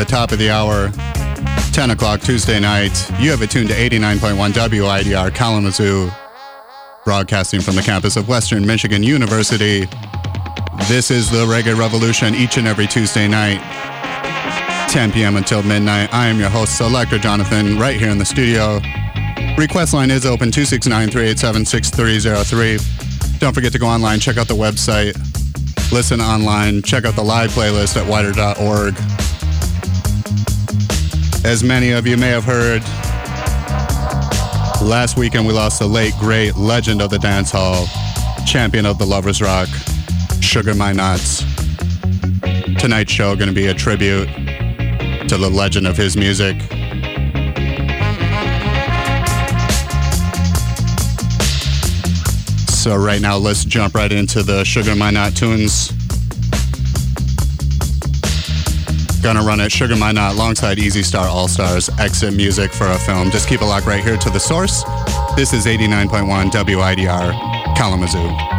the top of the hour, 10 o'clock Tuesday night. You have it tuned to 89.1 WIDR Kalamazoo, broadcasting from the campus of Western Michigan University. This is the Reggae Revolution each and every Tuesday night, 10 p.m. until midnight. I am your host, Selector Jonathon, right here in the studio. Request line is open 269 387 6303. Don't forget to go online, check out the website, listen online, check out the live playlist at widr.org. As many of you may have heard, last weekend we lost the late, great legend of the dance hall, champion of the Lovers Rock, Sugar Minotts. Tonight's show going to be a tribute to the legend of his music. So right now, let's jump right into the Sugar Minott tunes. Gonna run it Sugar My alongside Easy Star All Stars exit music for a film. Just keep a locked right here to the source. This is 89.1 WIDR Kalamazoo.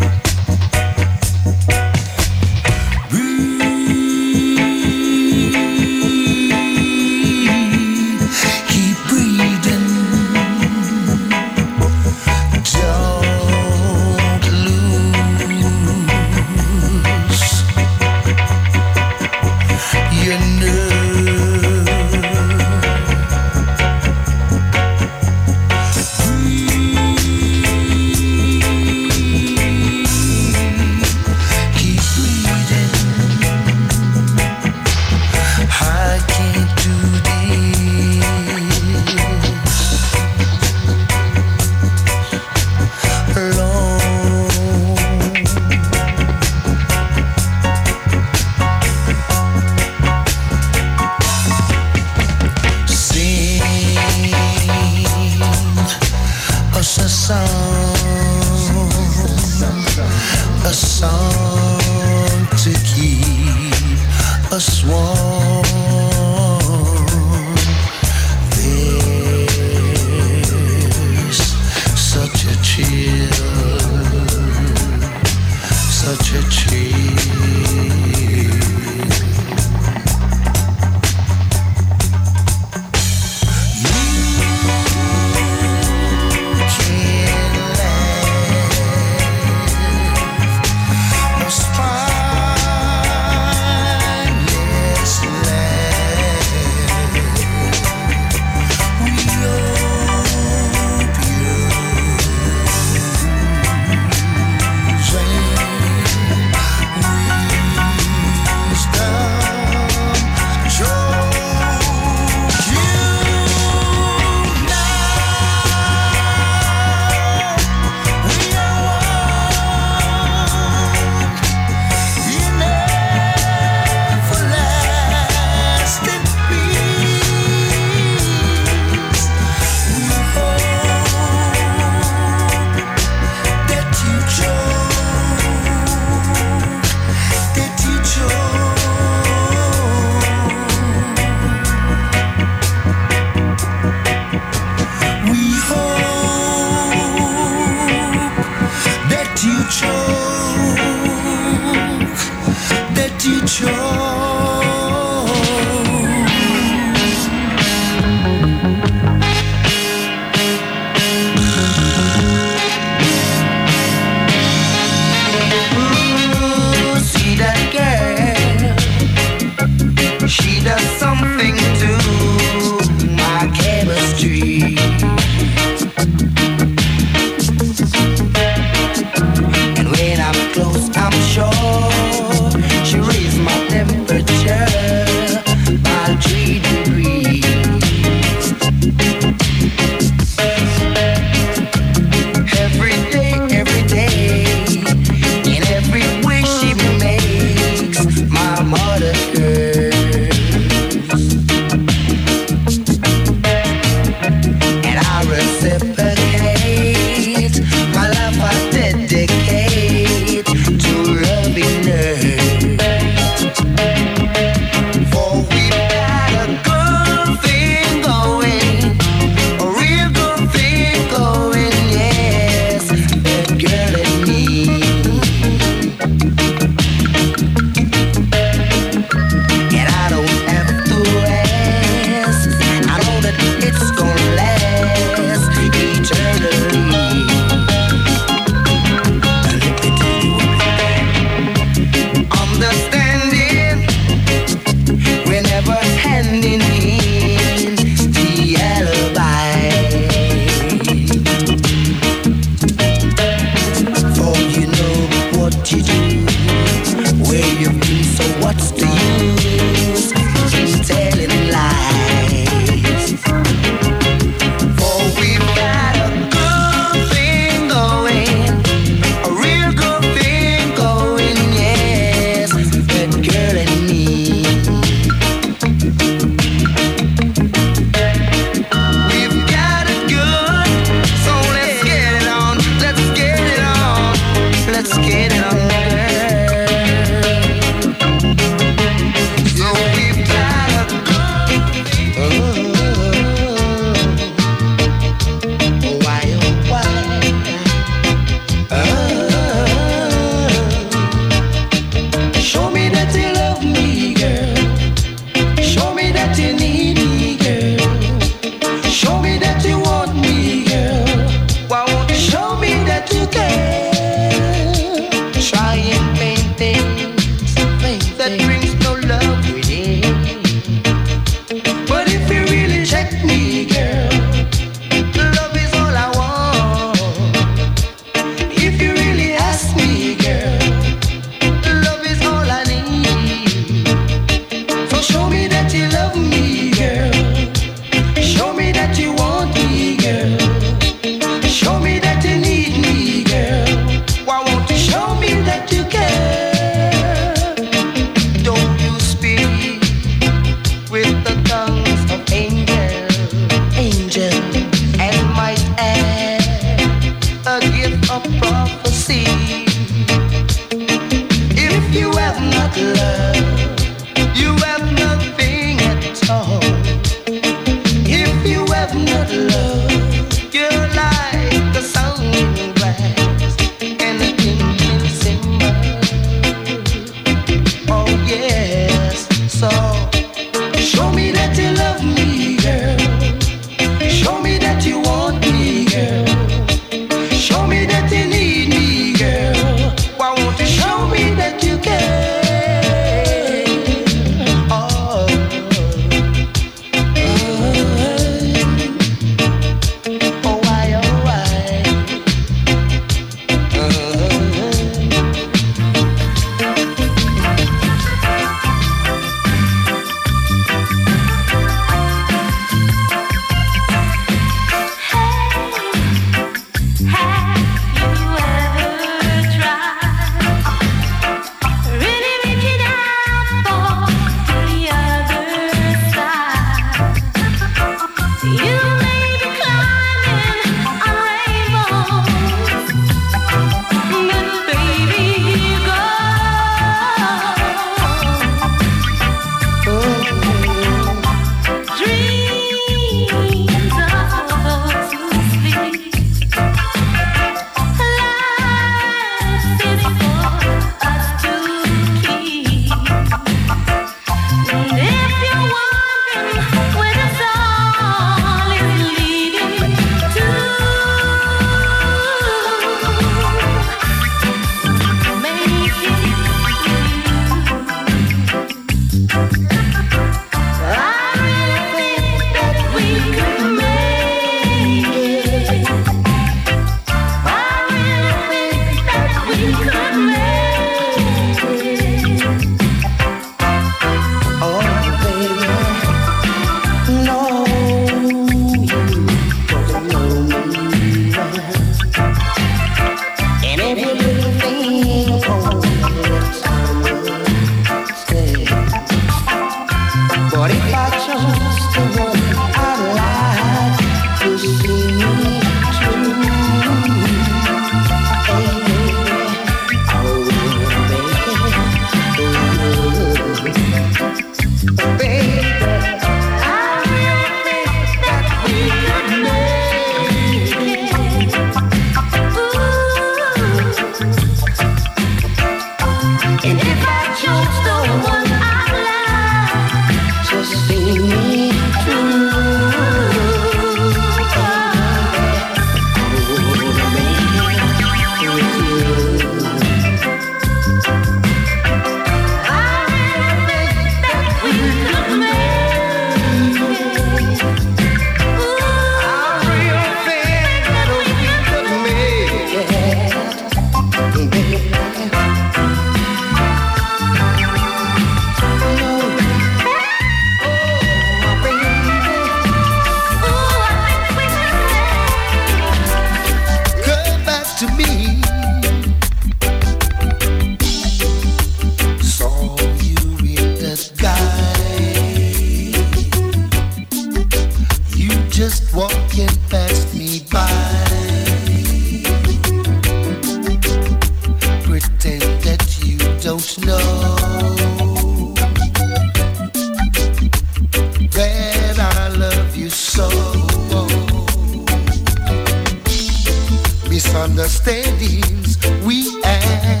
misunderstandings we had.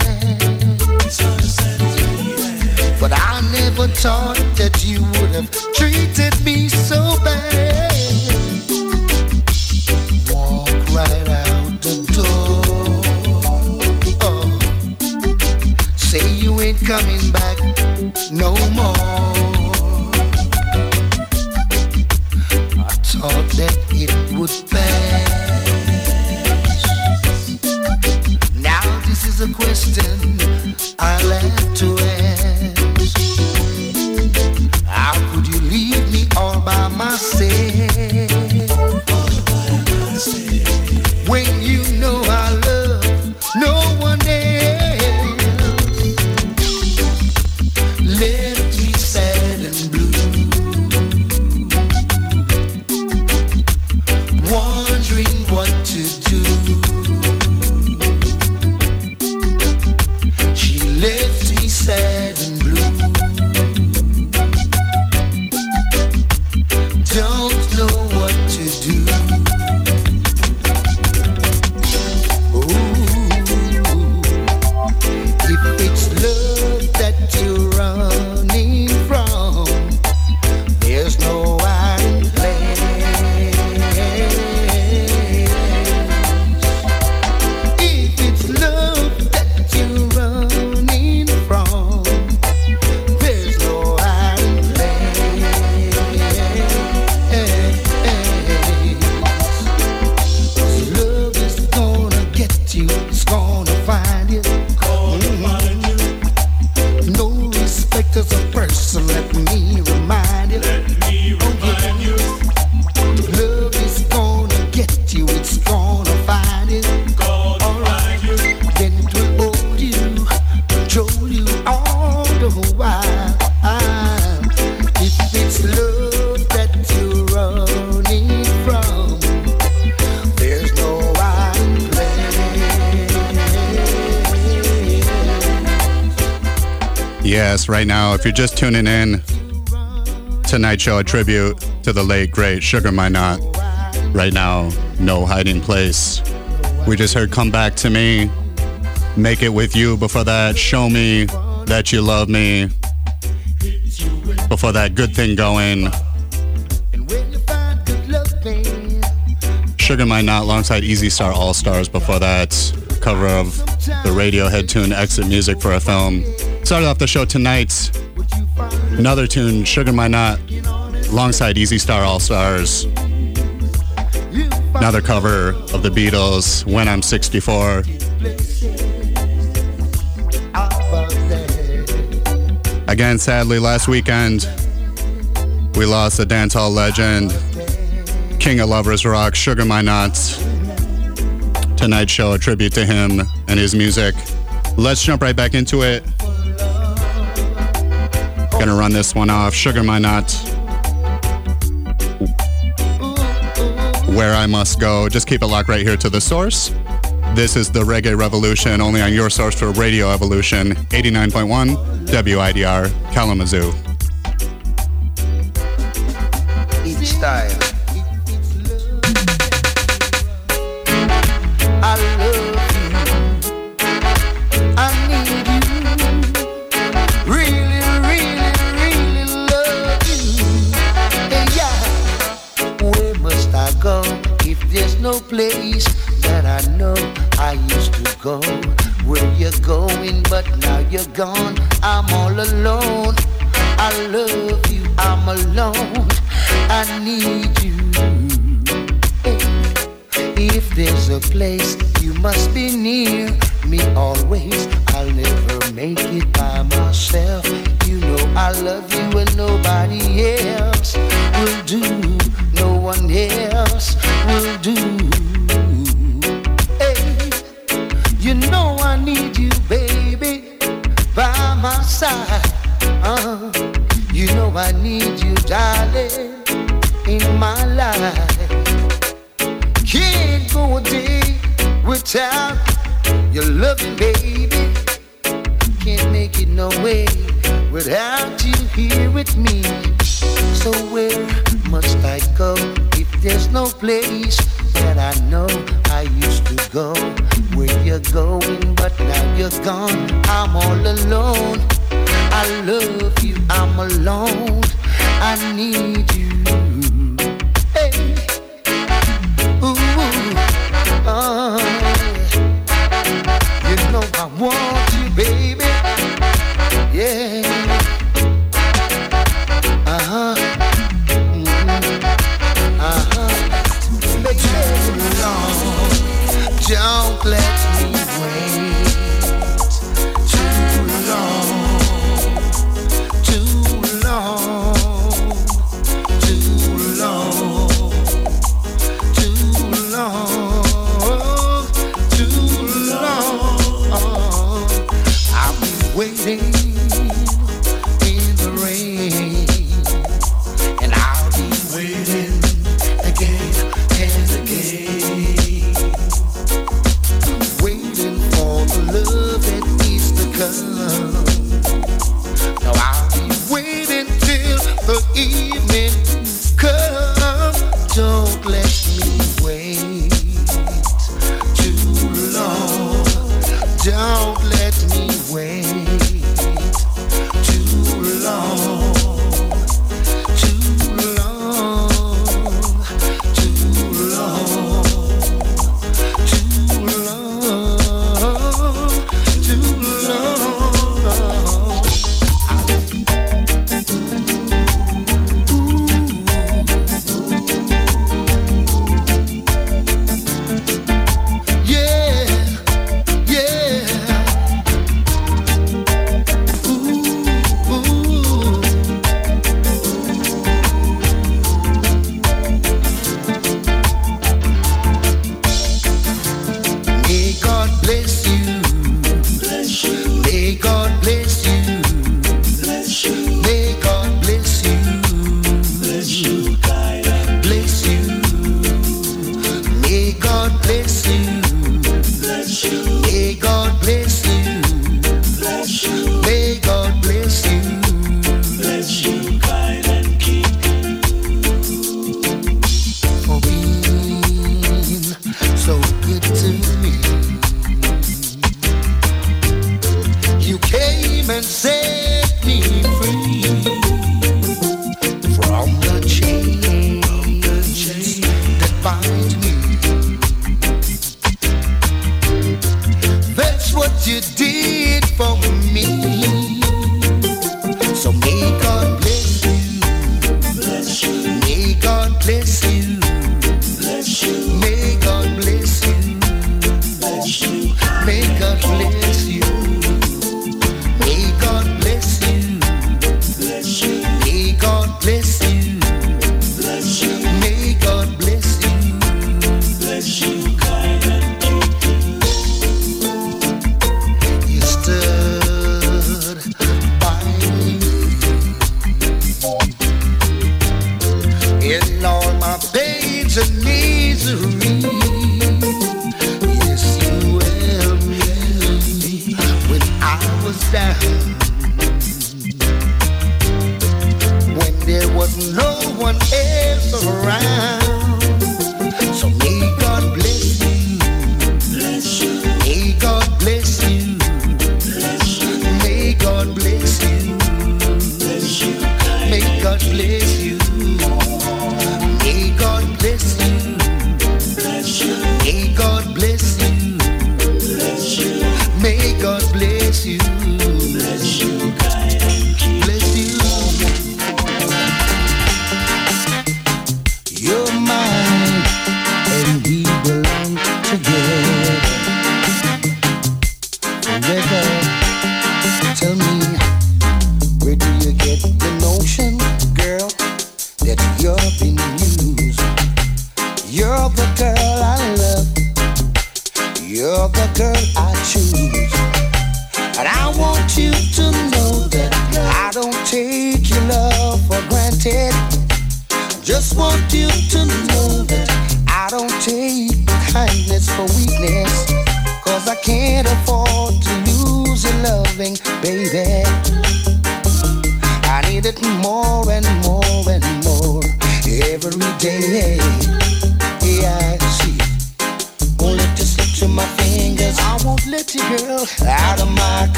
But I never thought that you would have tuning in, tonight's show a tribute to the late great Sugar Minott. Right now, no hiding place. We just heard Come Back to Me, Make It With You before that, Show Me That You Love Me. Before that, Good Thing Going, Sugar Minott alongside Easy Star All Stars before that, cover of the Radiohead tune Exit Music for a Film. Started off the show tonight, find another tune, Sugar Minott, alongside Easy Star All Stars. Another cover of the Beatles, When I'm 64. Again, sadly, last weekend, we lost a dancehall legend, King of Lovers Rock, Sugar Minotts. Tonight's show, a tribute to him and his music. Let's jump right back into it. Gonna run this one off, Sugar Minott. Where I Must Go. Just keep it locked right here to the source. This is the Reggae Revolution, only on your source for Radio Evolution, 89.1 WIDR Kalamazoo. each style. Go? Where you're going, but now you're gone. I'm all alone. I love you. I'm alone. I need you. If there's a place you must be near me always, I'll never make it by myself. You know I love you and nobody else will do. No one else will do. I need you, darling, in my life. Can't go a day without your loving, baby. Can't make it no way without you here with me. So where must I go if there's no place that I know I used to go? Where you're going, but now you're gone. I'm all alone. I love you. I'm alone. I need you.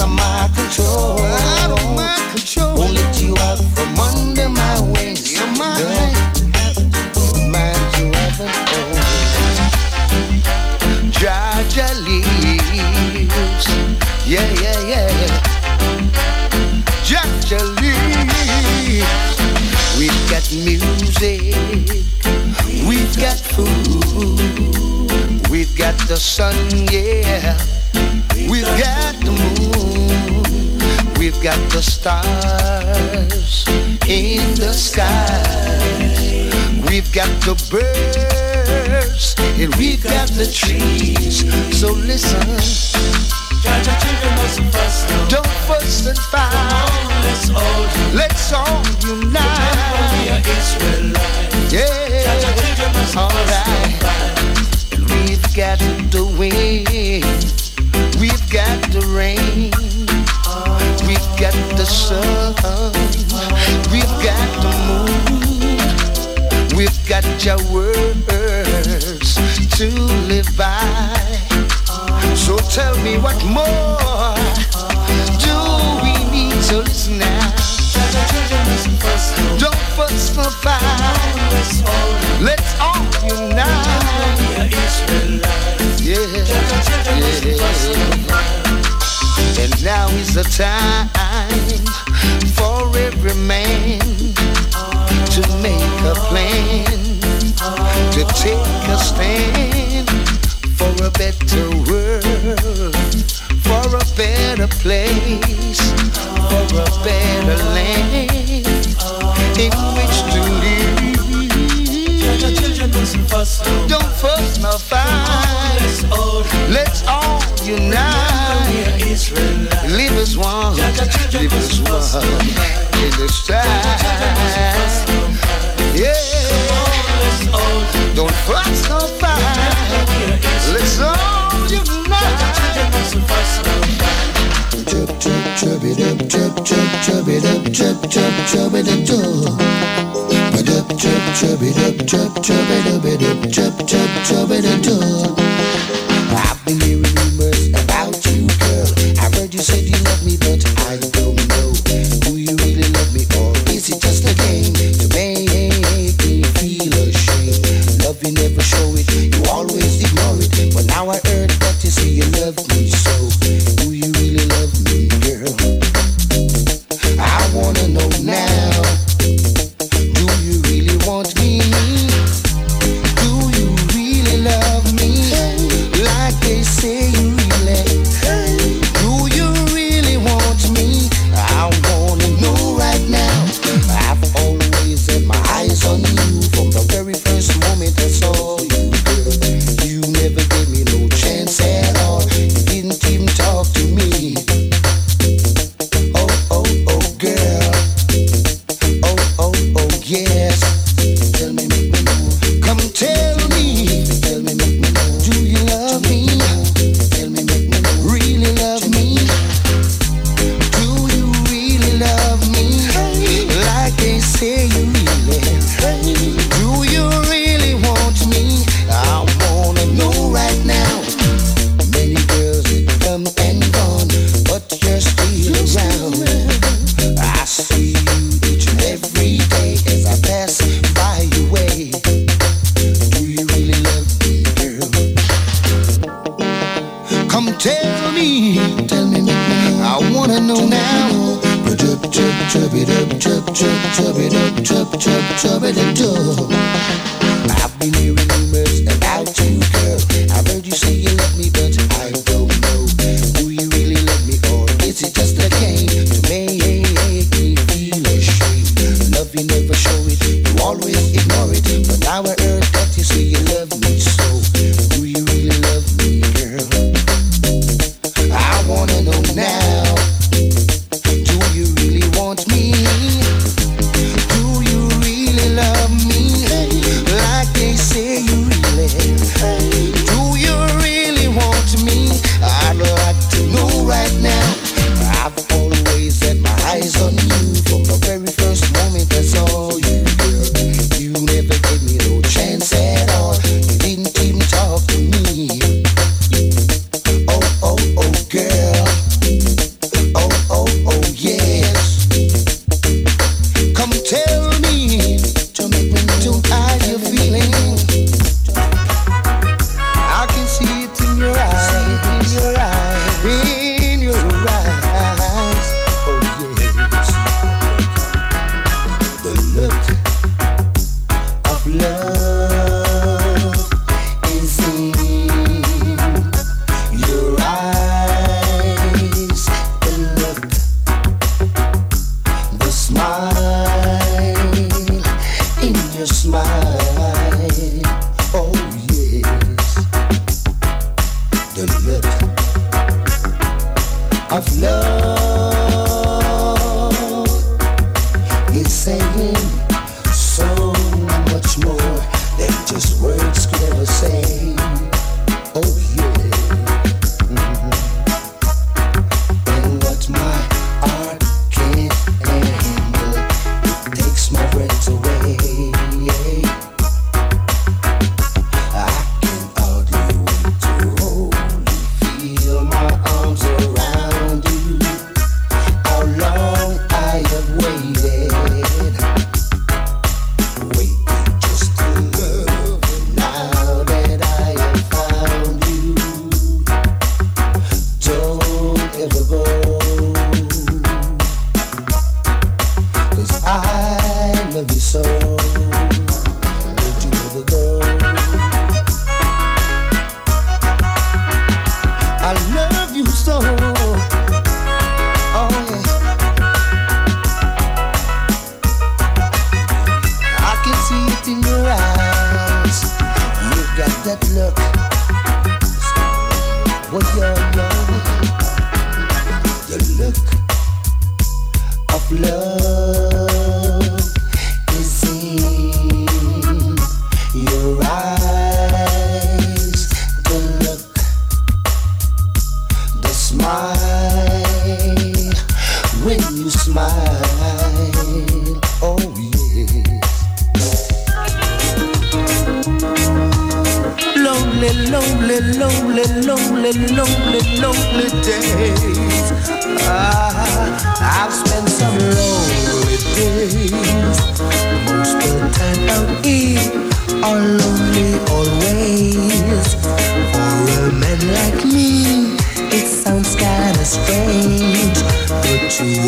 Out of my control. Out of my control. Won't let you out from under my wings. You're mine. Mine have and. Georgia leaves. Yeah, yeah, yeah. Georgia leaves. We've got music. We've got food. We've got the sun, yeah. We've got the moon. We've got the stars in the sky. We've got the birds and we've got the trees. So listen, don't fuss and fight. Let's all unite. Yeah, alright. We've got the wind, we've got the rain, we've got the sun, we've got the moon, we've got your words to live by. So tell me what more do we need? So listen now. Don't fuss no fight. Let's all unite. And now is the time for every man to make a plan, to take a stand for a better world, for a better place, for a better land in which to live. Don't fuss no fight. Let's all unite. Live as one. Live as one in this time. Yeah. Don't fuss no fight. Let's all unite. Chub chub chub it up, chub chub chub it up, chub chub chub it up, chub. But up chub chub it up, chub chub it up,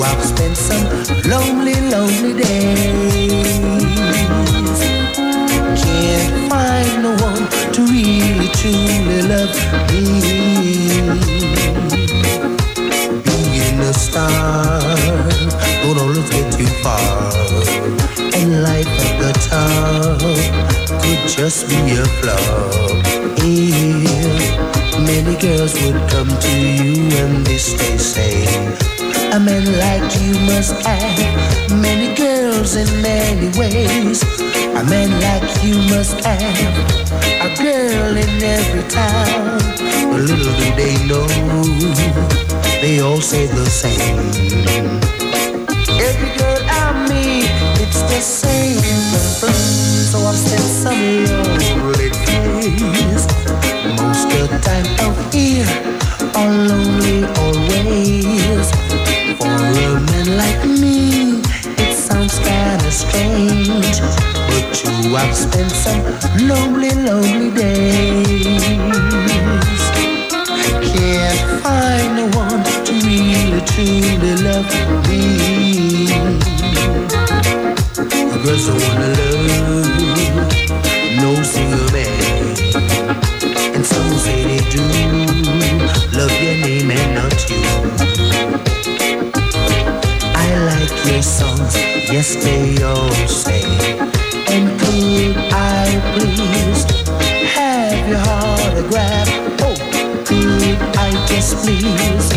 I've spent some lonely, lonely days. Can't find no one to really, truly love me. Being a star, don't always get too far. And life at the top could just be a flop. Yeah. Many girls would come to you and they stay a man like you must have many girls in many ways. A man like you must have a girl in every town. But little do they know, they all say the same. Every girl I meet, it's the same. So I've still some lonely days. Most of the time, oh, I've spent some lonely, lonely days. Can't find no one to really, truly love me. I don't wanna love no single man. And some say they do love your name and not you. I like your songs, yes they all say. Please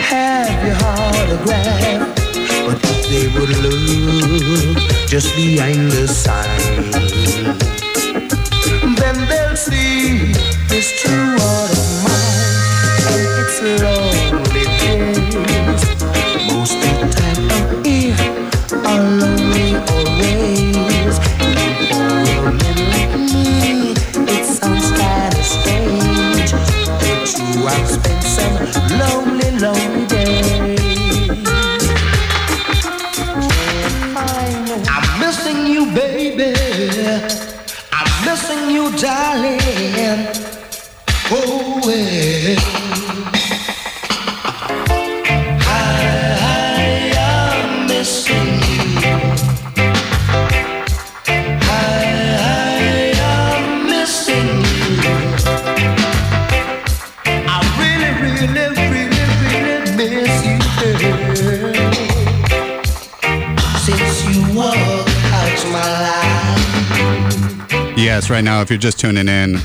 have your? But if they would look just behind the sign, then they'll see this true heart of mine. And it's lonely lonely, right now, if you're just tuning in,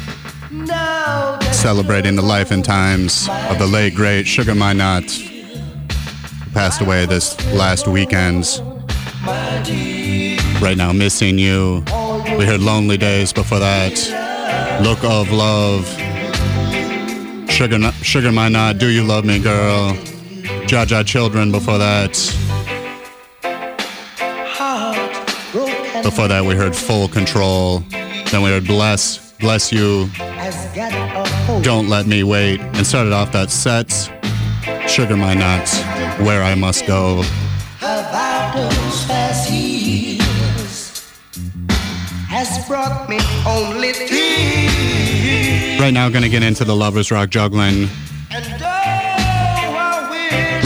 celebrating the life and times of the late, great Sugar Minott, who passed away this last weekend. Right now, Missing You. We heard Lonely Days before that. Look of Love. Sugar, Sugar Minott, Do You Love Me, Girl? Jah Jah Children before that. Before that, we heard Full Control. Then we heard Bless, Bless You, has got a hold Don't Let Me Wait, and started off that set, Sugar Minotts, Where I Must Go. about those past years has brought me only tears. Right now, gonna get into the Lovers Rock juggling.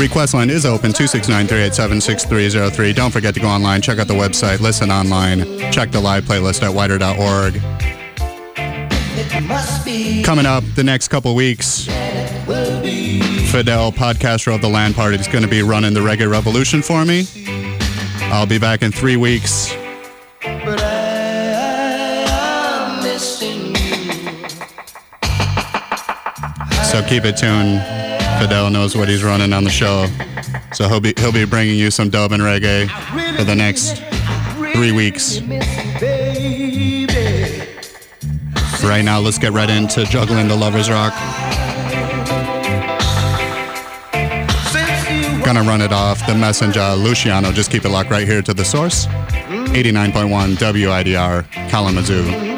Request line is open 269-387-6303. Don't forget to go online, check out the website, listen online, check the live playlist at widr.org. Coming up the next couple weeks. Fidel, podcaster of the Land Party, is going to be running the Reggae Revolution for me. I'll be back in three weeks. So keep it tuned. Fidel knows what he's running on the show. So he'll be he'll be bringing you some dub and reggae for the next three weeks. Right now, let's get right into juggling the lovers rock. Gonna run it off the messenger Luciano. Just keep it locked right here to the source. 89.1 WIDR Kalamazoo.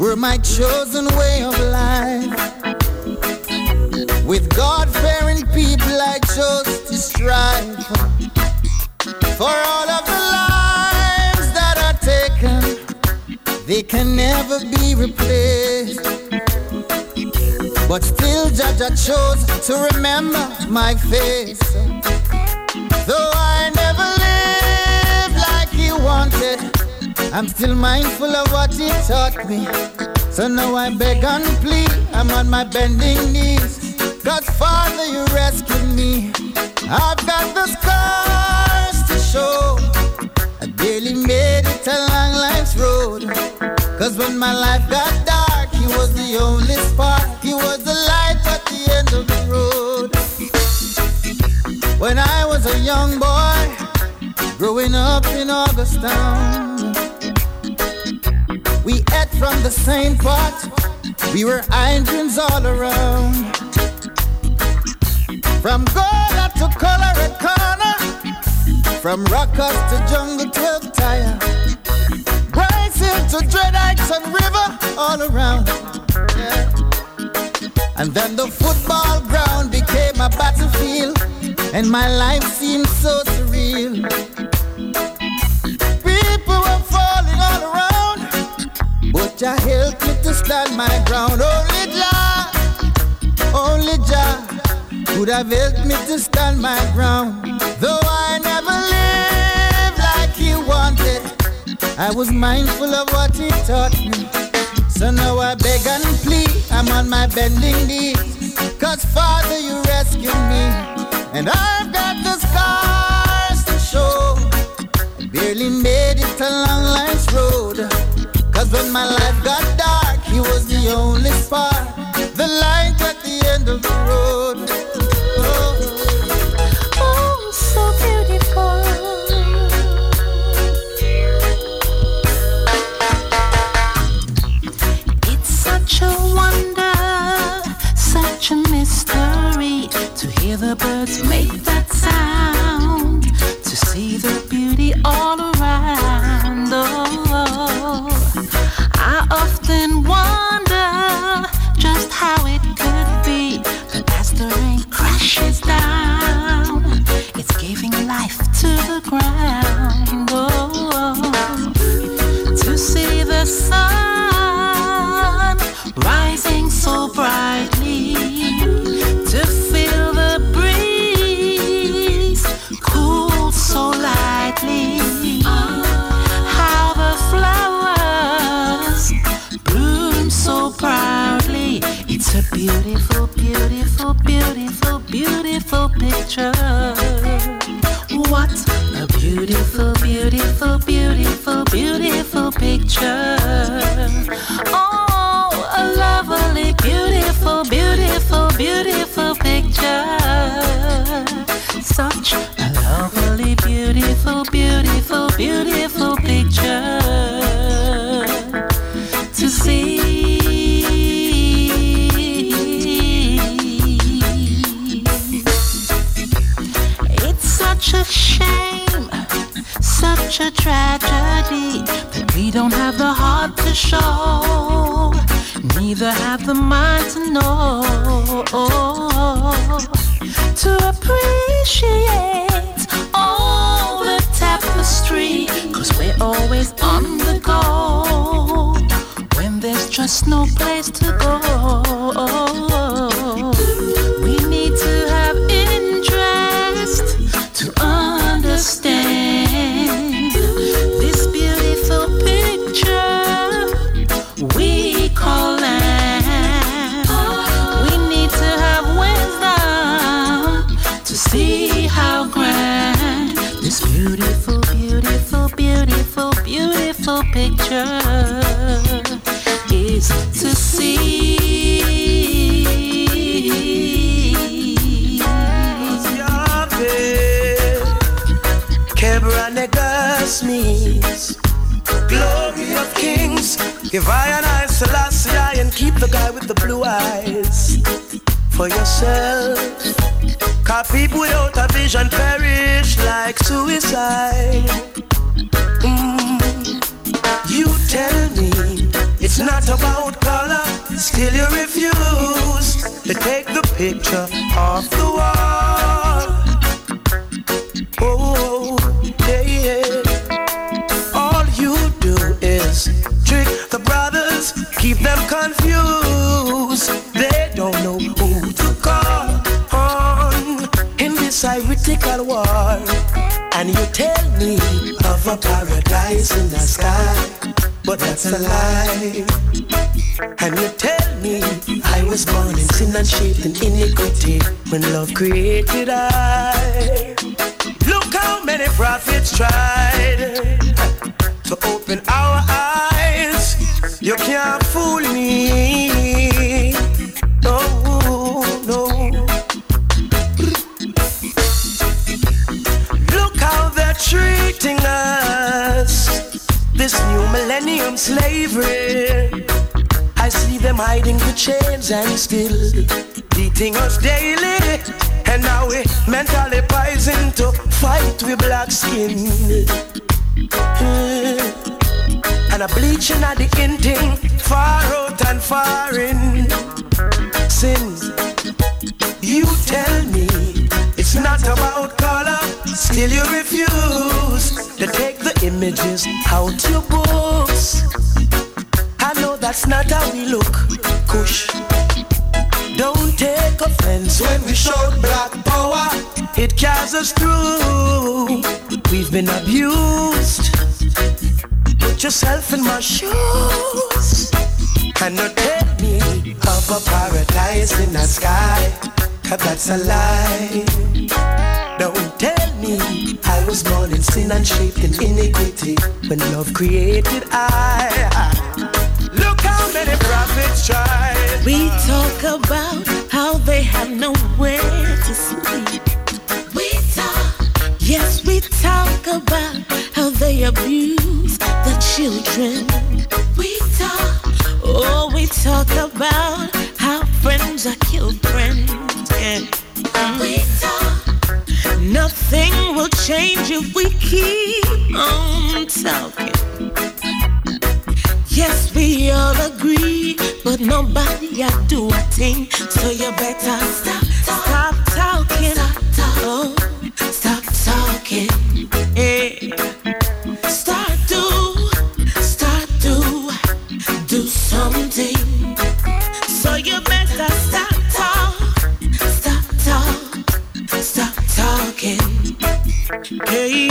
Were my chosen way of life. With God fearing people, I chose to strive for all of the lives that are taken. They can never be replaced. But still, Judge, I chose to remember my face. Though I never lived like he wanted, I'm still mindful of what he taught me. So now I beg and plead, I'm on my bending knees. Cause Father, you rescued me. I've got the scars to show. I barely made it along life's road. Cause when my life got dark, He was the only spark. He was the light at the end of the road. When I was a young boy, growing up in Augustown, we ate from the same pot. We were irons all around. From Gola to Colorado from Rockers to Jungle 12 Tire, Hill to Dread and River, all around. Yeah. And then the football ground became a battlefield, and my life seemed so surreal. Jah helped me to stand my ground. Only Jah, only Jah could have helped me to stand my ground. Though I never lived like he wanted, I was mindful of what he taught me. So now I beg and plead, I'm on my bending knees. Cause Father, you rescued me, and I've got the scars to show. I barely made it along life's road. Cause when my life got dark, he was the only spark, the light at the end of the road. Oh, hear beautiful, beautiful, picture. Show, neither have the mind to know, to appreciate all the tapestry, cause we're always on the go. When there's just no place to go. We need to have interest give I and I Selassie I and keep the guy with the blue eyes for yourself. Cause people without a vision perish like suicide. Mm. You tell me it's not about color, still you refuse to take the picture off the wall. You tell me of a paradise in the sky, but that's a lie. And you tell me I was born in sin and shaped in iniquity when love created I. Look how many prophets tried to open slavery. I see them hiding the chains and still beating us daily. And now we mentally poisoned to fight with black skin. Mm. And a bleaching at the ending, far out and far in. Sin, you tell me it's not about color, still you refuse to take the images out your books. I know that's not how we look, Kush. Don't take offense when we show black power. It carries us through. We've been abused. Put yourself in my shoes. And not tell me of a paradise in the sky. Cause that's a lie. Don't tell me I was born in sin and shaped in iniquity when love created I. Look how many prophets tried. We talk about how they have nowhere to sleep. We talk. Yes, we talk about how they abuse the children. We talk. Oh, we talk about how friends are killed friends. Yeah. We talk. Nothing will change if we keep on talking. Yes, we all agree, but nobody I do a thing. So you better stop, stop talking. Hey,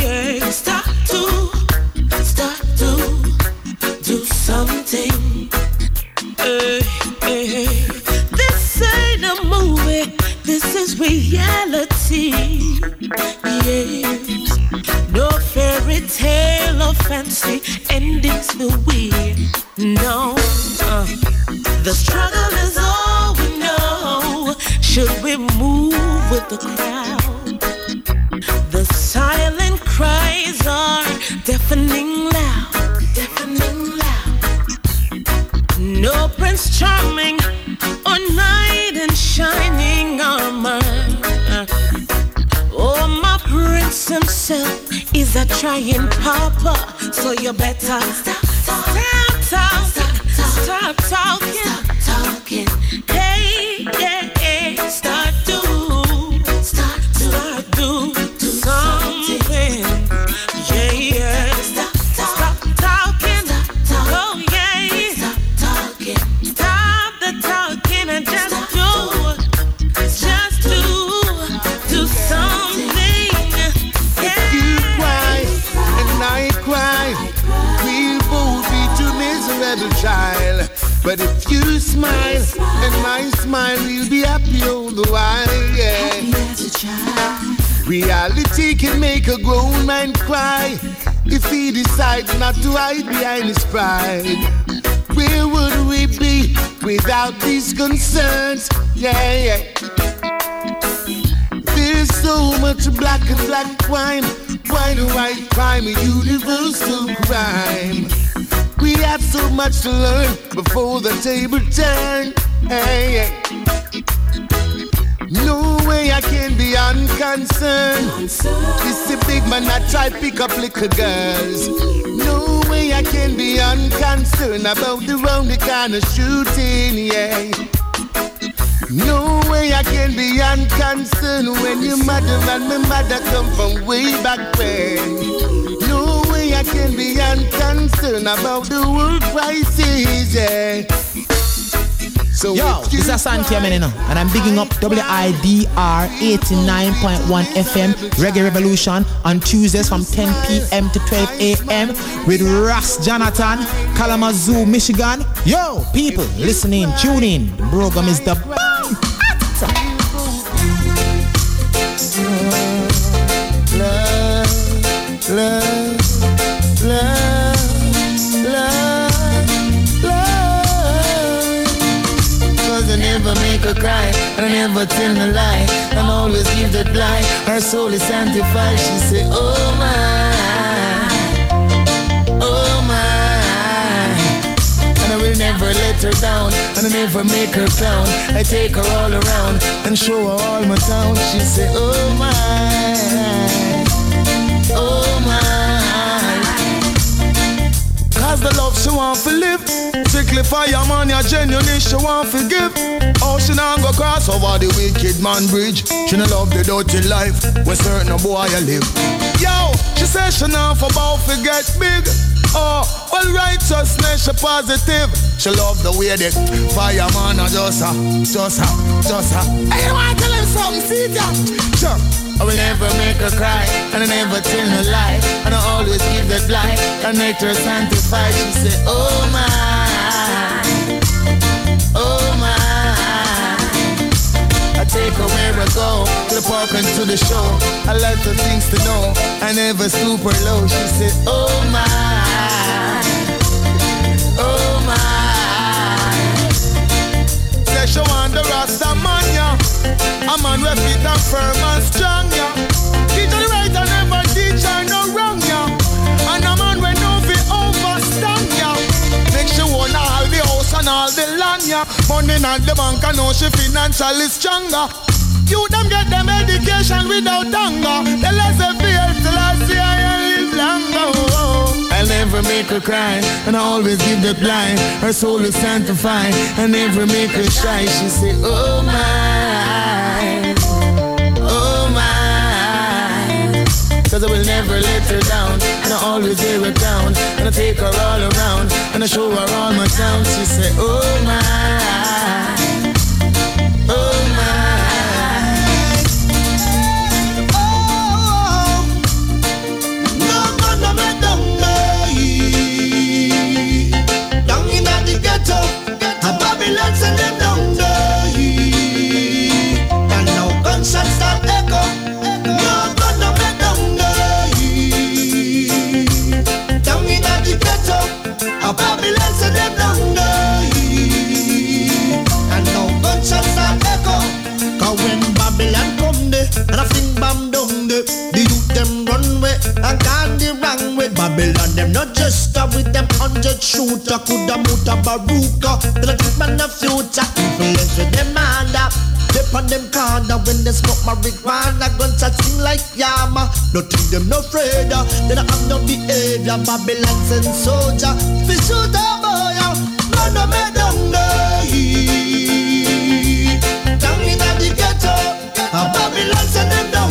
girls. No way I can be unconcerned about the round the corner shooting, yeah. No way I can be unconcerned when your mother and my mother come from way back when. Asante Amenina, and I'm bigging up WIDR 89.1 FM Reggae Revolution on Tuesdays from 10 p.m. to 12 a.m. with Ross Jonathon, Kalamazoo, Michigan. Yo, people listening, tune in. The program is the Her soul is sanctified. She say, Oh my, oh my. And I will never let her down, and I never make her clown. I take her all around and show her all my town. She say, Oh my, oh my. Cause the love she want to live. Strictly fire man, ya genuine, she want to give. Oh, she not go cross over the wicked man bridge. She not love the dirty life where certain boy you live. Yo, she say she not for bout get big. Oh, well righteousness she positive. She love the way the fireman a just a, just a, just a. Hey, you want to tell him something, see ya? Sure. I will never make her cry, and I never tell her lie, and I always give that light, and make her sanctified. She say, Oh my, take her where I go, to the park and to the show. I lot of things to know, I never stoop her low. She said, Oh my, oh my. Say she want the Rasta man, yeah. A man with fit and firm and strong, yeah. The. Money not the bank and know she financially stronger. You them get them education without anger. The less they feel I see I live longer. I'll never make her cry, and I always give the blind. Her soul is sanctified, and never make her shy. She say, Oh my, oh my. Cause I will never let her down, and I always wear her down, and I take her all around, and I show her all my town. She say, Oh my, a Babylon send them down there. And now gunshots start echo. When Babylon come there, and I down there, the youth them run way and gone the wrong way. Babylon them not just a with them hundred shooter, coulda muta baruka. They don't man the future, influence with them under. Dip on them corner when they smoke marijuana, guns that sing like Yama. No think them no afraid, they don't have no behavior. Babylon send soldier, fi shoot a boy, man no make them die. Down in the ghetto, Babylon send them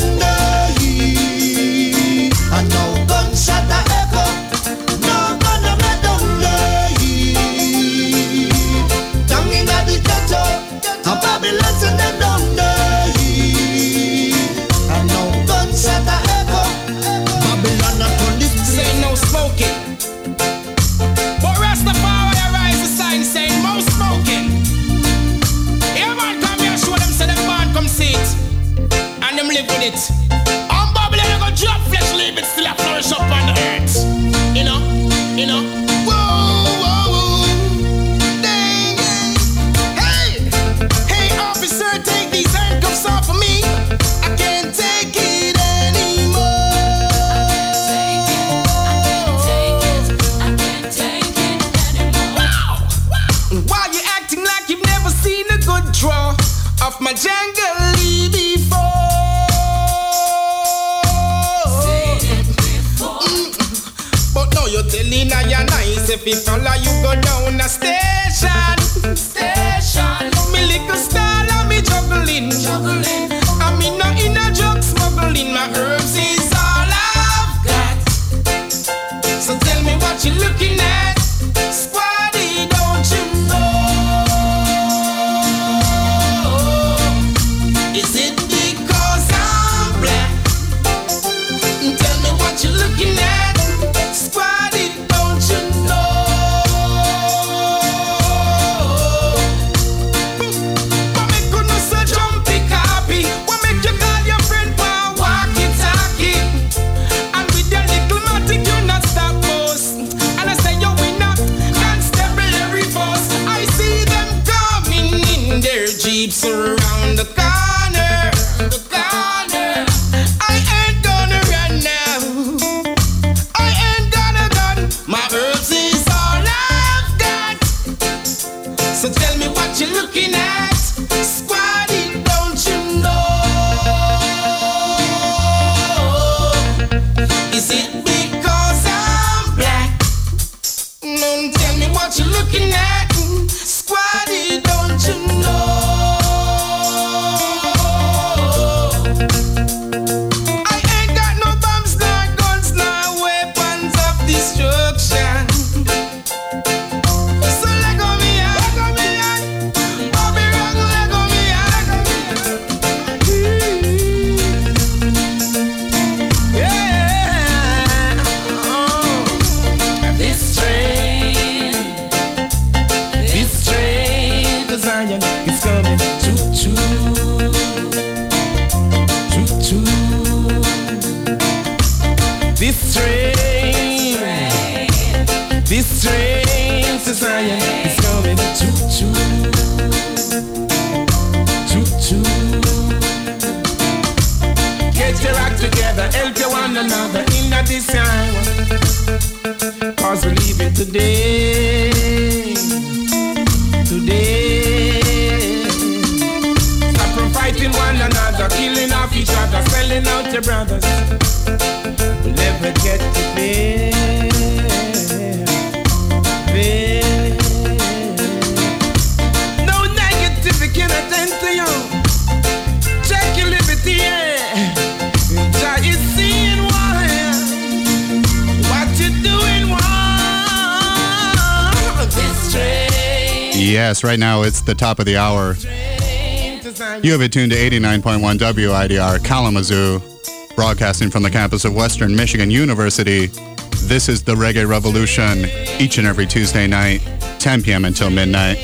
right now it's the top of the hour. You have it tuned to 89.1 WIDR Kalamazoo, broadcasting from the campus of Western Michigan University. This is the Reggae Revolution, each and every Tuesday night, 10 p.m. until midnight.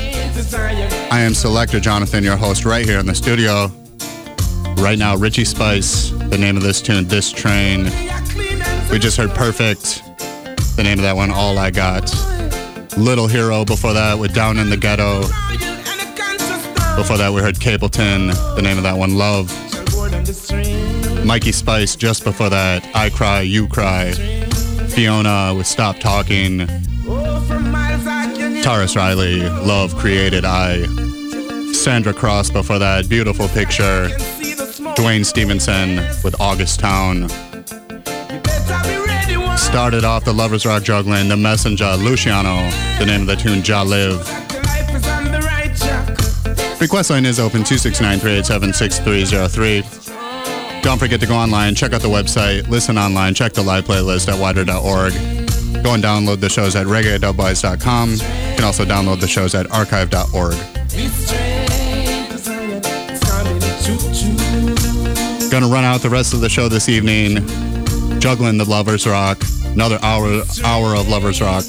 I am Selector Jonathon, your host, right here in the studio. Right now, Richie Spice, the name of this tune, This Train. We just heard Perfect, the name of that one, All I Got. Little Hero before that with Down in the Ghetto. Before that, we heard Capleton, the name of that one, Love. Mikey Spice, just before that, I Cry, You Cry. Fiona with Stop Talking. Tarrus Riley, Love Created I. Sandra Cross before that, Beautiful Picture. Duane Stephenson with August Town. Started off the Lovers Rock juggling, The Messenger, Luciano, the name of the tune, Jah Live. Request line is open 269 387 6303. Don't forget to go online, check out the website, listen online, check the live playlist at widr.org. Go and download the shows at reggae.wise.com. You can also download the shows at archive.org. Gonna run out the rest of the show this evening, juggling the Lovers Rock. Another hour hour of Lovers Rock.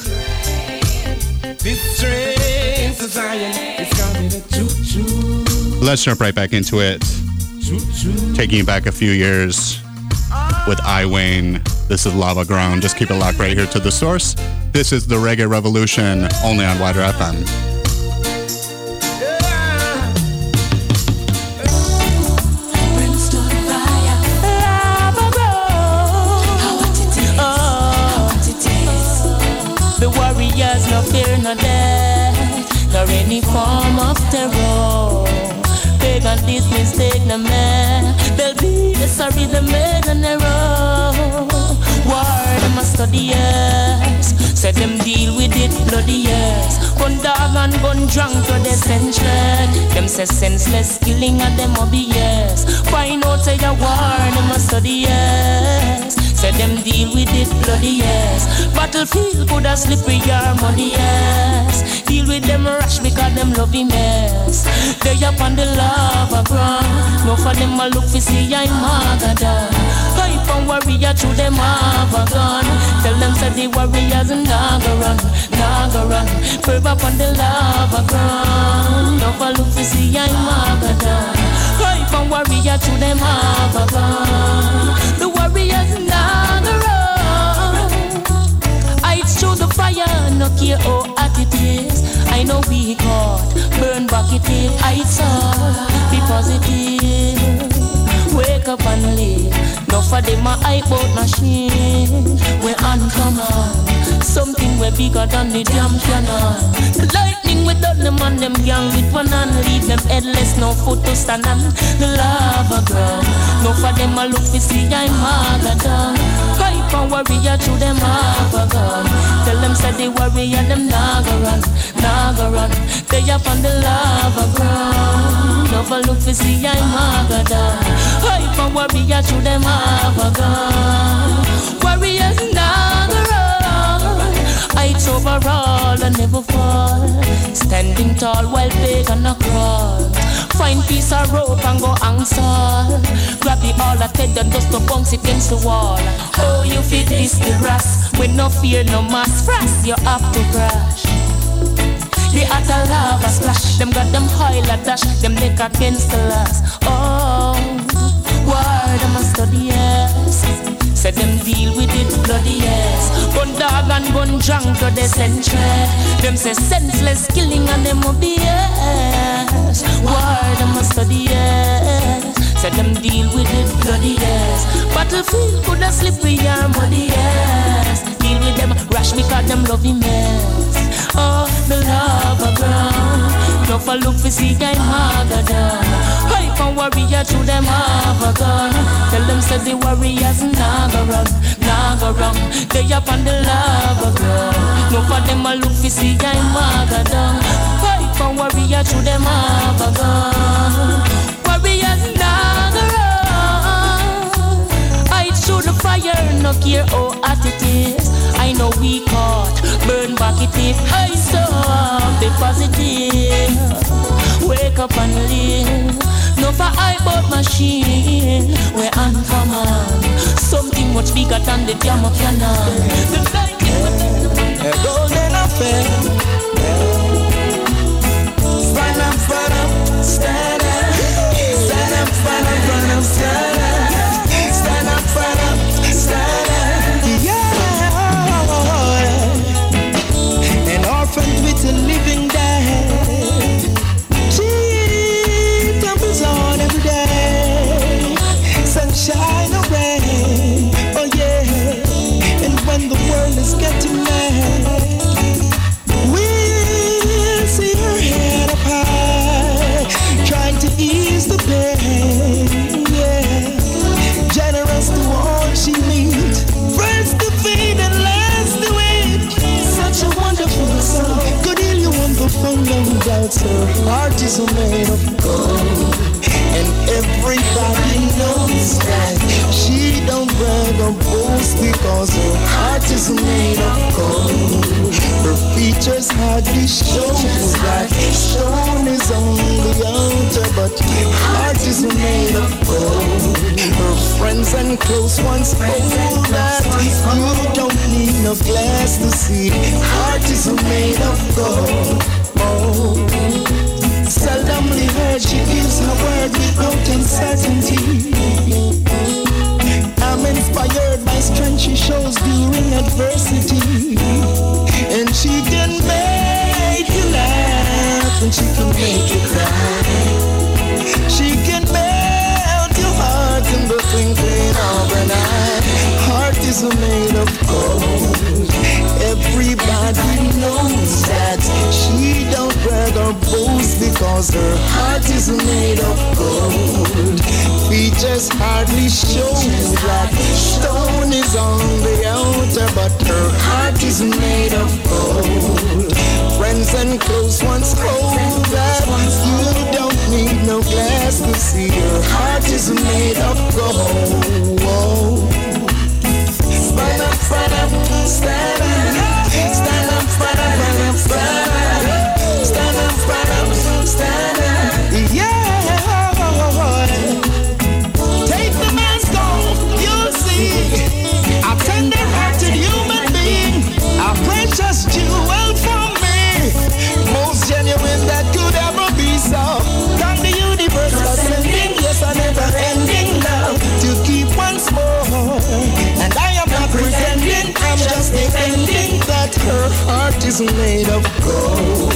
This train to Zion is coming a choo-choo, Let's jump right back into it. Taking you back a few years with I Wayne. This is Lava Ground. Just keep it locked right here to the source. This is the Reggae Revolution, only on WIDR FM. Any form of terror. Pagan this mistake no man. They'll be the sorry the made their own. War them a study yes. Say them deal with it bloody yes. Gun dog and gun drunk to the senseless. Them say senseless killing and them obvious. Find out say a war them a study yes. Say them deal with it bloody yes. Battlefield could a slippery your money yes. Deal with them rush because them love mess. They up on the lava ground. No for them a look for see I'm Magada. Hype and warrior to them have a gun. Tell them say the warriors naga run, naga run. Curve up on the lava ground. No for look for see I'm Magada. Hype and warrior to them have a gun. The warriors through the fire, no care how hot it is. I know we caught, burn back it in. I saw, be positive. Wake up and live. No for them a hype out machine. We uncommon. Something way bigger than the damn cannon. The lightning with all them and them young with one hand. Leave them headless, no foot to stand on. The lava ground. No for them a look to see I'm Magadan. Hype and warrior to them have a gun. Tell them say the warrior them naga run, naga run. They up on the lava ground. No for look to see I'm Magadan. Hype and warrior to them have a gun. Warriors run. Heights overall and never fall. Standing tall while pagan a crawl. Find piece of rope and go answer. Grab the all that head and dust to bounce against the wall. Oh, you fit this the brass. With no fear, no mass. Frost, you have to crash. The utter lava splash. Them got them high like dash. Them neck against the last. Oh, why them a study yes. Say them deal with it bloody yes. Gun dog and gun drunk to the century. Them say senseless killing and them obvious. Why them a study yes. Say them deal with it bloody yes. Battlefield could a slip with your muddy yes. Deal with them rash because them love him yes. Oh, the lava ground. No for look for see I'm Magadan. Hype and warrior to them have a gun. Tell them say the warriors naga run, naga run. They up on the lava ground. No for them a look for see I'm Magadan. Hype and warrior to them have a gun. Warriors naga run. I through the fire, no care how hot it is. I know we burn if I saw be positive. Wake up and live. No for I bought machine. We're uncommon. Something much bigger than the damn cannon. The A golden affair. Stand up, stand up. Stand up, stand up, stand up, stand up. Heart is made of gold, and everybody knows that she don't brag or boast because her heart is made of gold. Her features hardly show that stone is on the altar, but heart is made of gold. Her friends and close ones hold that you don't need no glass to see. Heart is made of gold. Oh. Seldomly heard she gives her word without uncertainty. I'm inspired by strength she shows during adversity. And she can make you laugh and she can make you cry. She can melt your heart in the twinkling of an eye. Heart is made of gold. Everybody knows that she don't brag or boast because her heart is made of gold. Features hardly show that stone is on the outer, but her heart is made of gold. Friends and close ones hold that you don't need no glass to see her heart is made of gold. Stand up, stand up, stand up right is made of gold.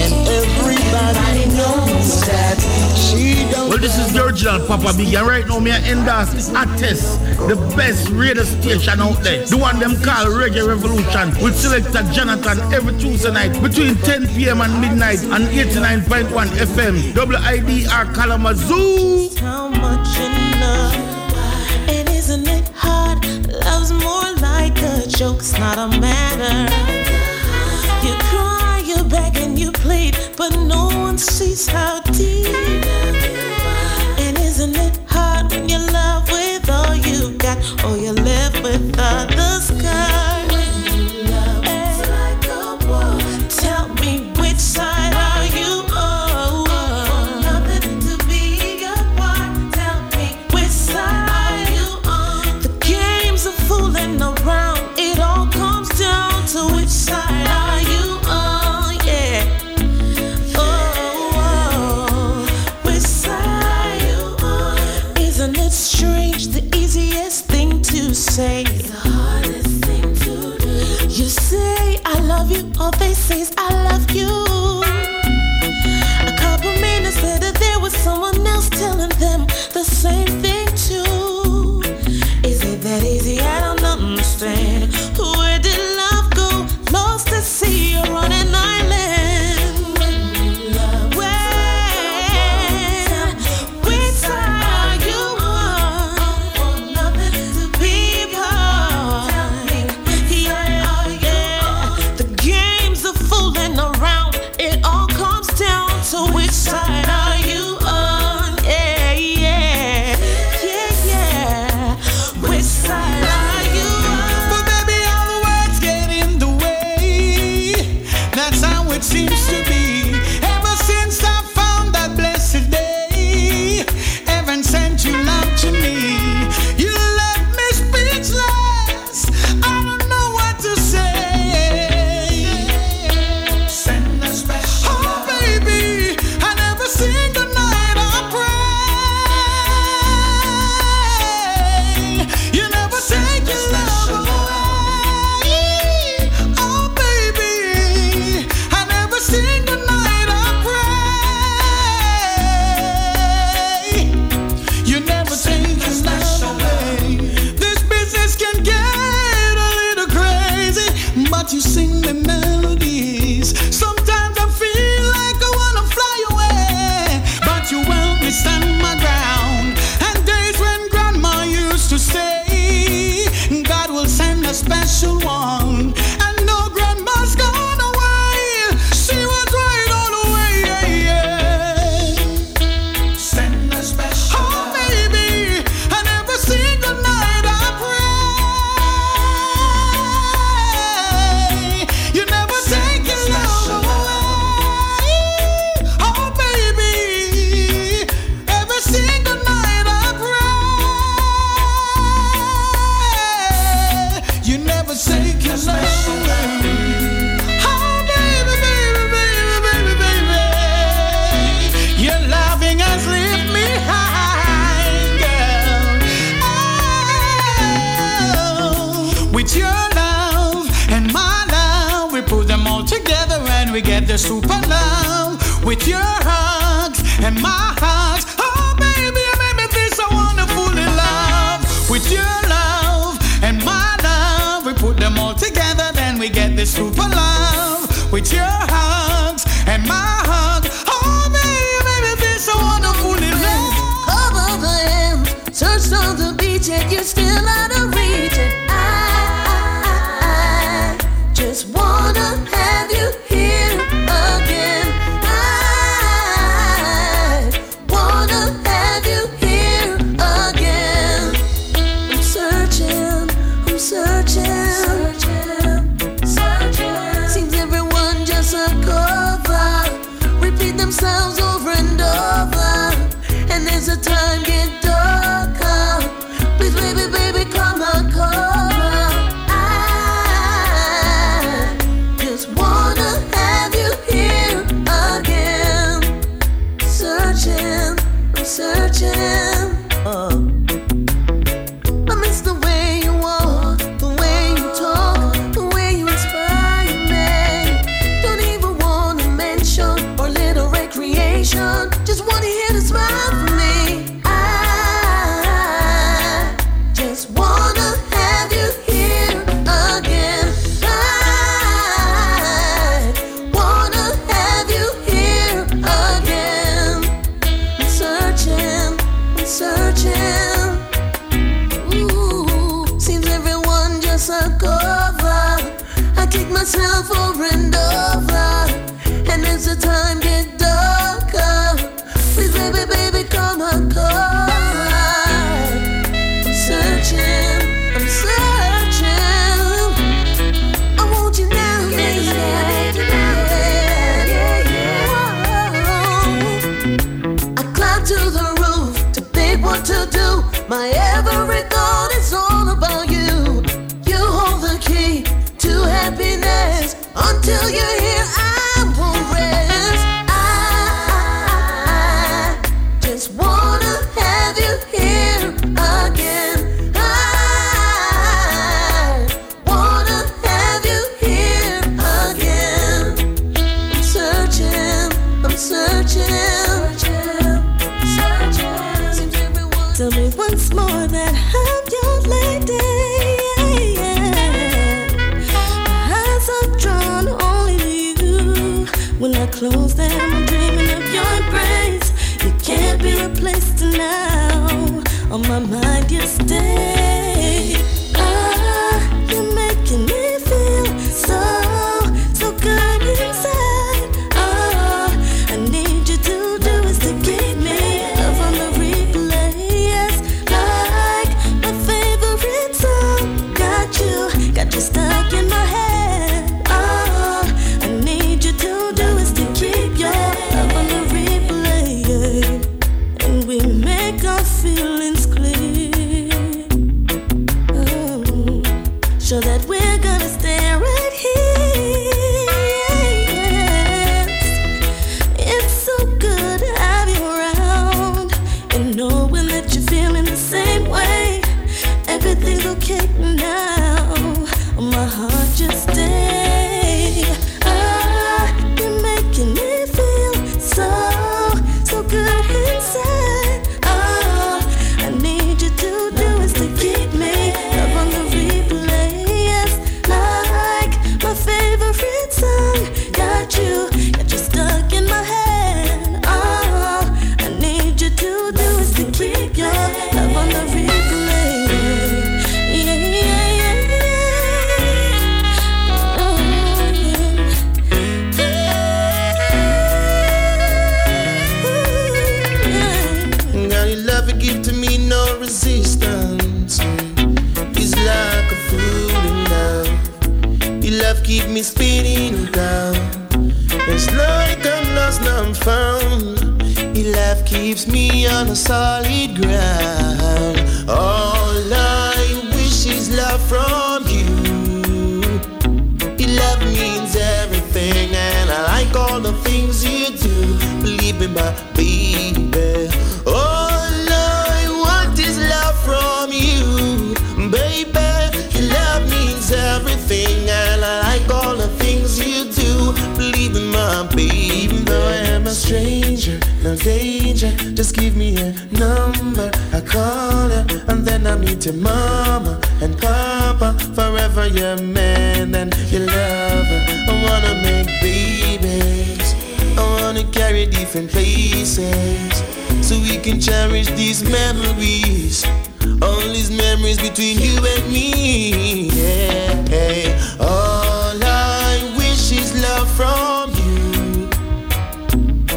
And everybody knows that she don't. Well, this is Virgil Papa Big, and right now, me I endorse Attest, the best radio station out there. The one them call Reggae Revolution with selector Jonathon every Tuesday night between 10 p.m. and midnight and 89.1 FM. WIDR Kalamazoo. How much enough? And isn't it hard? Love's more like a joke, it's not a matter but no one sees how deep. My mind, you stay. Keep me spinning down. It's like I'm lost, now I'm found. Your love keeps me on a solid ground. All I wish is love from you. Your love means everything, and I like all the things you do. Believe me, my baby. All I want is love from you, baby. Your love means everything, no danger. Just give me a number, I call it, and then I meet your mama and papa. Forever your man and your lover. I wanna make babies. I wanna carry different places so we can cherish these memories. All these memories between you and me. Yeah. All I wish is love from you.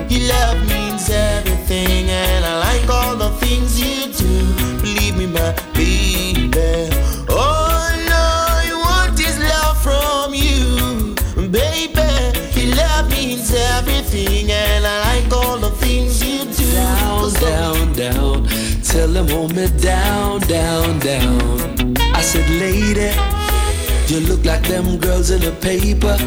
Your love means everything, and I like all the things you do. Believe me, my baby. Oh, all I want is love from you, baby. Your love means everything, and I like all the things you do. Down, down, down. Tell them hold me down, down, down. I said, lady, you look like them girls in the paper.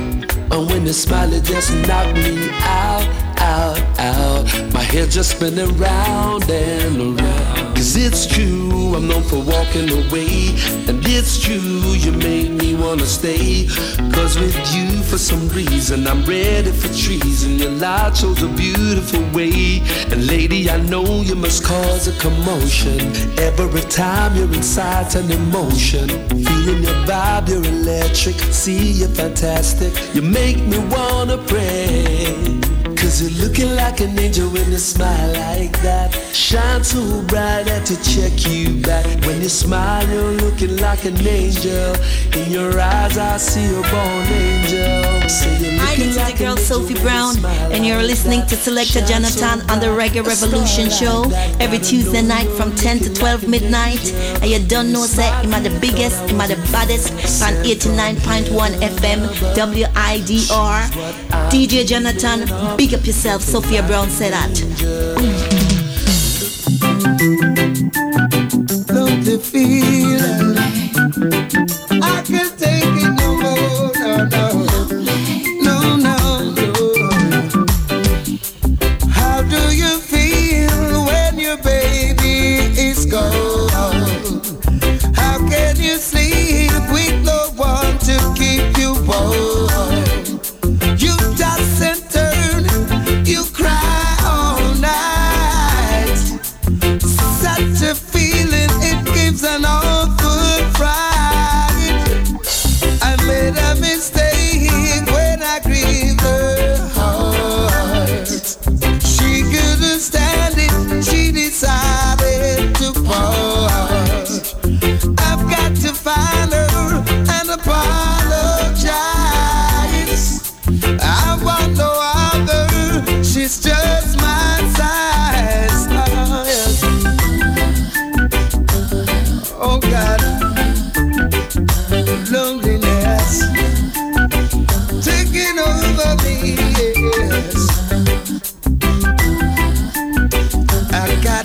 And when you smile, it just knock me out, out, out. My head just spinning round and around. Cause it's true, I'm known for walking away. And it's true, you make me wanna stay. Cause with you, for some reason, I'm ready for treason. Your light shows a beautiful way. And lady, I know you must cause a commotion. Every time you're inside an emotion. Feeling your vibe, you're electric. See, you're fantastic. You make me wanna pray. Cause you're looking like an angel when you smile like that. Shine so bright that to check you back. When you smile, you're looking like an angel. In your eyes, I see a born angel. Hi, this is the girl Sophie Brown, and you're listening to Selector Jonathon on the Reggae Revolution show every Tuesday night from 10 to 12 midnight. And you don't know, say, I'm the biggest, I'm the baddest on 89.1 FM, WIDR. DJ Jonathon, big up yourself, Sophia Brown said that. I can take it no more, no, no,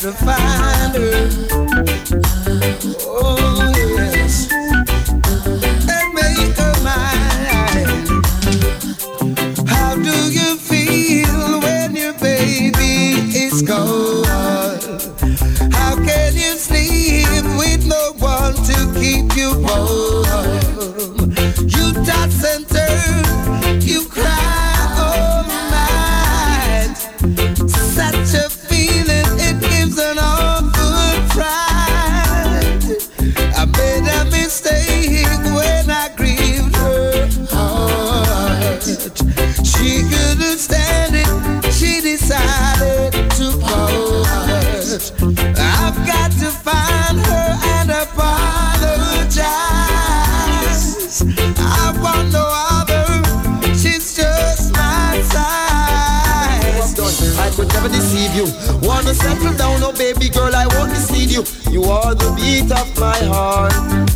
Gotta find her. Wanna settle down, oh baby girl, I won't deceive you. You are the beat of my heart.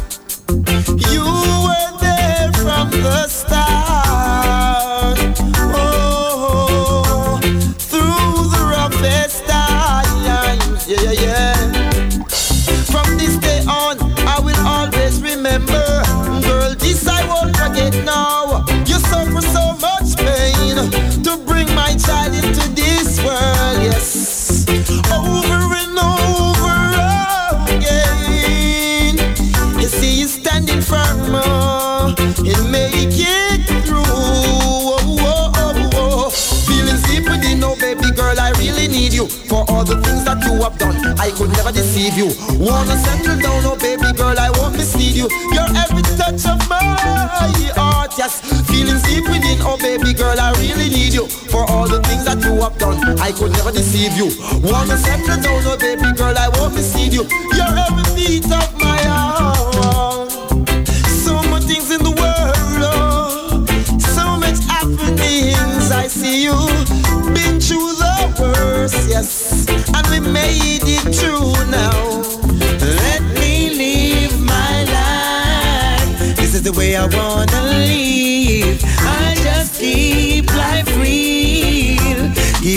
Deceive you. Wanna settle down, oh baby girl, I won't mislead you. You're every touch of my heart, yes. Feeling deep within, oh baby girl, I really need you for all the things that you have done. I could never deceive you. Wanna settle down, oh baby girl, I won't mislead you. You're every beat of my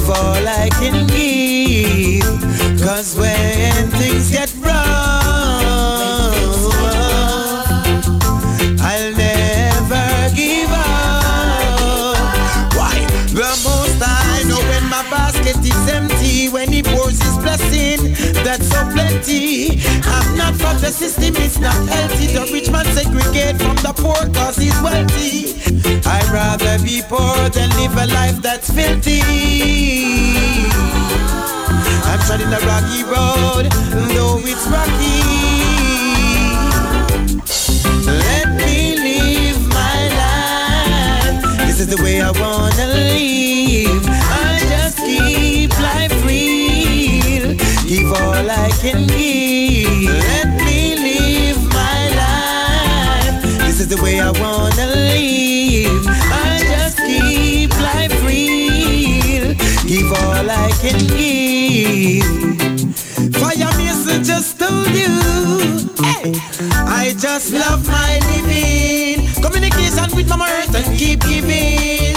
All I can. Cause when things get rough, I'll never give up. Why? The most I know when my basket is empty, when he pours his blessing, that's so plenty. I'm not from the system, it's not healthy. The rich man segregate from the poor cause he's wealthy. I'd rather be poor than live a life that's filthy. I'm treading a rocky road, though it's rocky. Let me live my life. This is the way I wanna live. I just keep life real, give all I can give. Let me live my life. This is the way I wanna live. can give. Fire Mason just told you, hey, I just love my living. Communication with Mama Earth and keep giving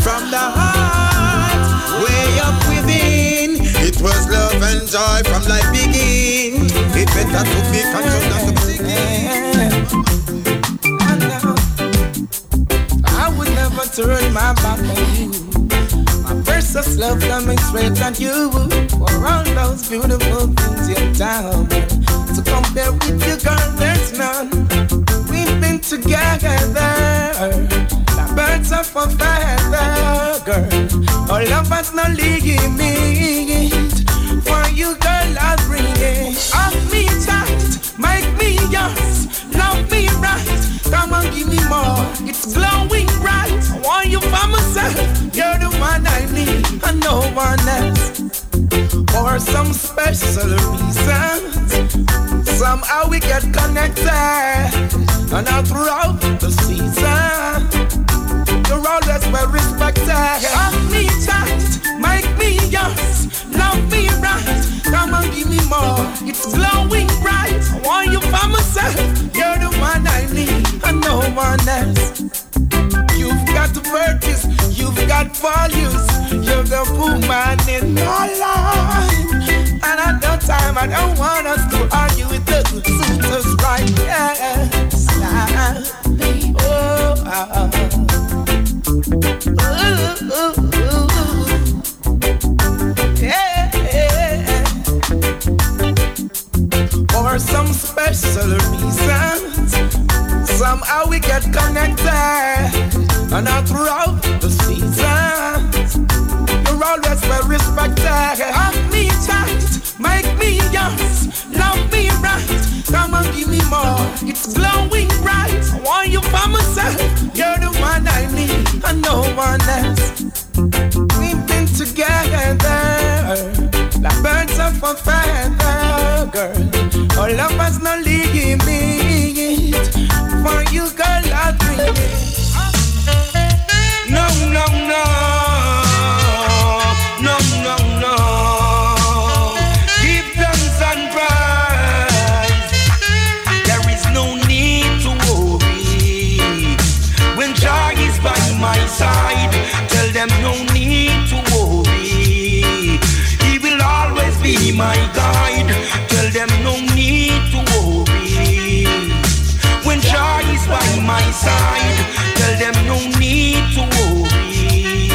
from the heart, way up within. It was love and joy from life begin. It better to be controlled than to singing. I would never turn my back Precious love coming straight at you. For all those beautiful things you've done. To compare with you, girl, there's none. We've been together. The birds of a feather, girl. Our love has no limit. For you, girl, I'll bring it. Of me tight, make me yours. Love me right. Come on, give me more. It's glowing bright. I want you for myself. You're the one I need, and no one else. For some special reasons, somehow we get connected. And all throughout the season, you're always well respected. Me tight, yours. Love me right. Come on, give me more. It's glowing bright. I want you for myself. You're the one I need, and no one else. You've got virtues, you've got values. You're the woman in my life. And at no time, I don't want us to argue with the suitors right. Yes. Oh, ah. Ooh, ooh, For some special reasons, somehow we get connected. And all throughout the seasons, you're always well respected. Have me tight, make me yours, love me right. Come on, give me more. It's glowing bright. I want you for myself. You're the one I need, and no one else. We've been together, of a feather, girl. Our love has no limit. For you, girl, I'll bring it. No, no. No, my guide. Tell them no need to worry. When Jah is by my side, tell them no need to worry.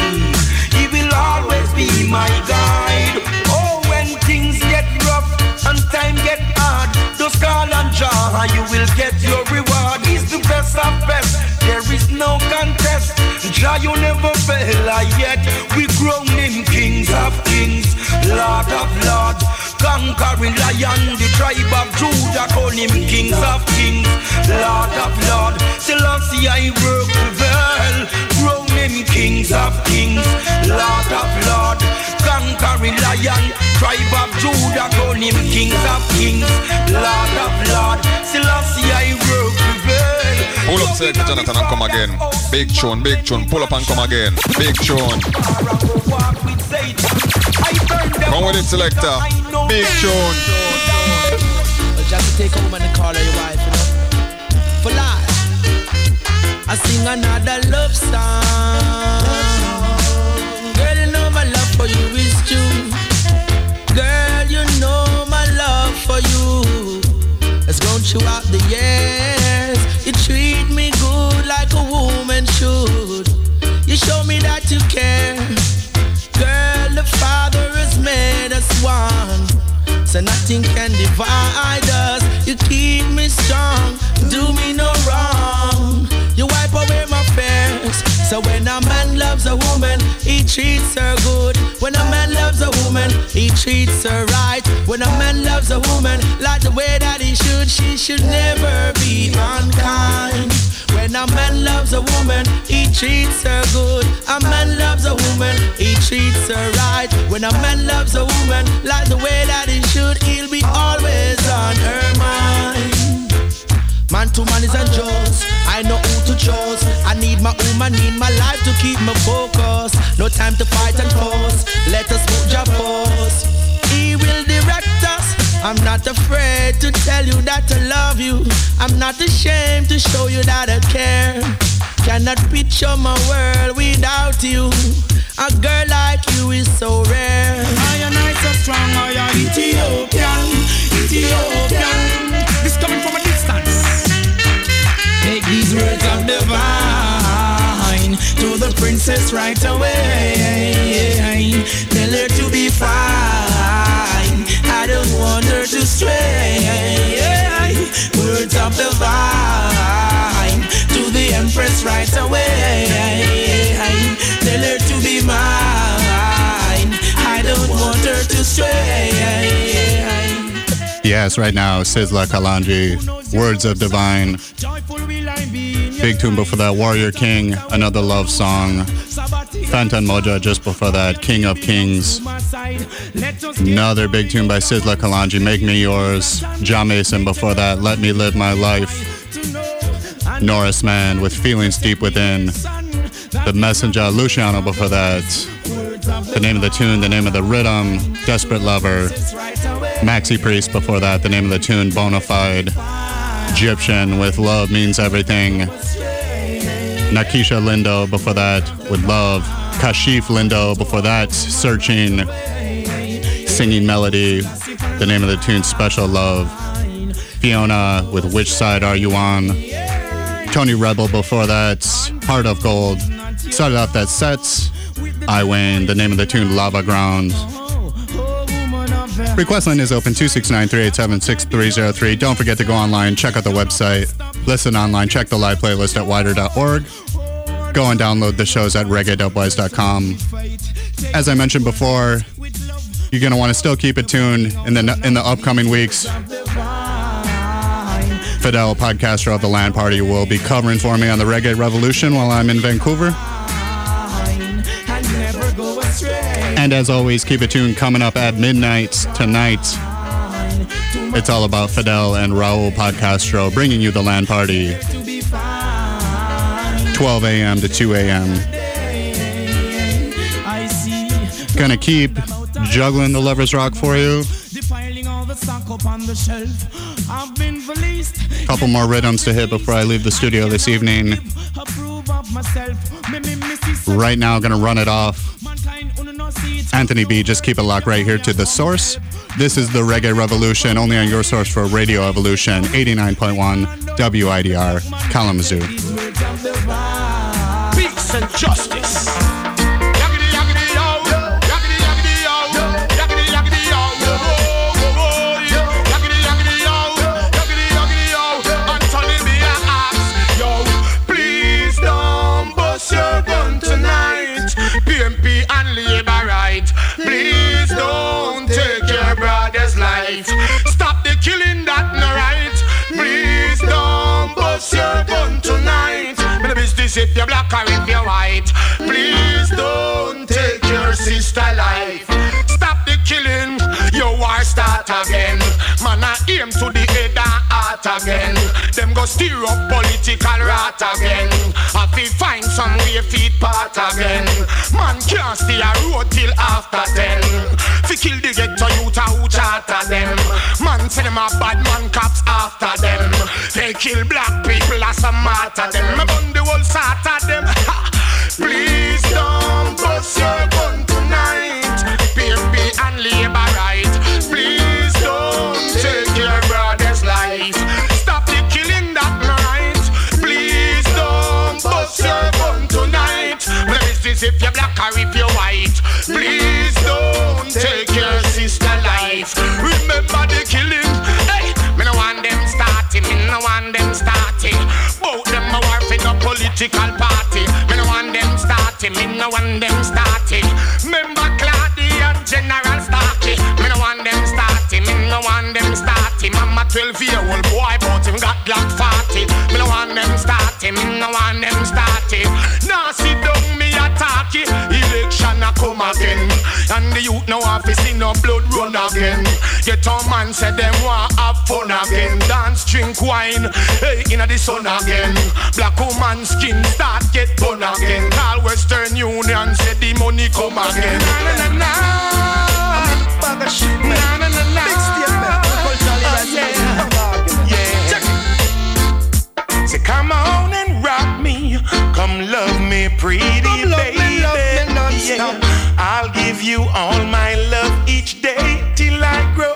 He will always be my guide. Oh, when things get rough and time get hard, just call on Jah, you will get your reward. He's the best of best. There is no contest. Jah, you never fail yet. We grown him kings of kings, Lord of lords. Conquering lion, the tribe of Judah, call him kings of kings, Lord of lords. Selassie, I work prevail. Grown him kings of kings, Lord of lords. Conquering lion, tribe of Judah, call him kings of kings, Lord of lords. Selassie, I work prevail. Pull up Selector Jonathon and come again. Big tune, big tune. Pull up and come again. Big tune. Come with it, Selector. Big tune. Just to take a woman and call her your wife, you know. For life. I sing another love song. So nothing can divide us. You keep me strong, do me no wrong. You wipe away my fears. So when a man loves a woman, he treats her good. When a man loves a woman, he treats her right. When a man loves a woman, like the way that he should, she should never be unkind. When a man loves a woman, he treats her good. A man loves a woman, he treats her right. When a man loves a woman, like the way that he should, he'll be always on her mind. Man to man is unjust. I know who to trust. I need my woman in my life to keep me focused. No time to fight and fuss. Let us move your force. He will direct us I'm not afraid to tell you that I love you. I'm not ashamed to show you that I care. Cannot picture my world without you. A girl like you is so rare. I am nice so strong, I am Ethiopian, Ethiopian. This coming from a. Words of divine to the princess right away. Tell her to be fine. I don't want her to stray. Words of divine to the empress right away. Tell her to be mine. I don't want her to stray. Yes, right now, Sizzla Kalonji, Words of Divine. Big tune before that, Warrior King, another love song. Fantan Mojah just before that, King of Kings. Another big tune by Sizzla Kalonji, Make Me Yours. Jah Mason before that, Let Me Live My Life. Norrisman with Feelings Deep Within. The Messenger, Luciano before that. The name of the tune, the name of the rhythm, Desperate Lover. Maxi Priest before that, the name of the tune, Bonafide. Egyptian with Love Means Everything. Nakisha Lindo before that with Love. Kashief Lindo before that, Searching. Singing Melody, the name of the tune, Special Love. Fiona with Which Side Are You On? Tony Rebel before that, Heart of Gold. Started off that set, I Wayne, the name of the tune, Lava Ground. Request line is open 269-387-6303. Don't forget to go online, check out the website, listen online, check the live playlist at widr.org. Go and download the shows at reggae.wise.com. As I mentioned before, you're going to want to still keep it tuned in the in the upcoming weeks. Fidel, podcaster of the Land Party, will be covering for me on the Reggae Revolution while I'm in Vancouver. And as always, keep it tuned coming up at midnight tonight. It's all about Fidel and Raul Podcastro bringing you the Land Party. 12 a.m. to 2 a.m. Gonna keep juggling the Lover's Rock for you. Couple more rhythms to hit before I leave the studio this evening. Right now, gonna run it off. Anthony B, just keep it locked right here to the source. This is the Reggae Revolution, only on your source for Radio Evolution, 89.1 WIDR, Kalamazoo. Peace and justice. Again. Man, I aim to the head and heart again. Them go stir up political rot again. I fi find some way feet part again. Man can't stay a road till after ten. Fi kill the ghetto youth a who charter them. Man say them a bad man cops after them. They kill black people as a martyr them. Me bun the whole sort of them. Ha! Please don't bust your gun tonight. PNP and labor Is if you're black or if you're white? Please don't take your sister life. Remember the killing. Hey, me no want them starting. Me no want them starting. Both them a war for no political party. Me no want them starting. Me no want them starting. Remember Claudia and General Starkey. Me no want them starting. Me no want them starting. Mama 12 year old boy, but him got Glock 40. Me no want them starting. Me no want them starting. Now sit down, cocky. Election a come again. And the youth now have to see no blood run again. Get a man said them want have fun again. Dance, drink wine, hey, inna the sun again. Black woman skin start get bun again. Call Western Union said the money come again. Na na na na. Bag of shit, man. Na na na na. Big statement. Culturally oh, yeah. yeah. Check it. So come on and rock me. Come love me, pretty come baby. I'll give you all my love each day till I grow.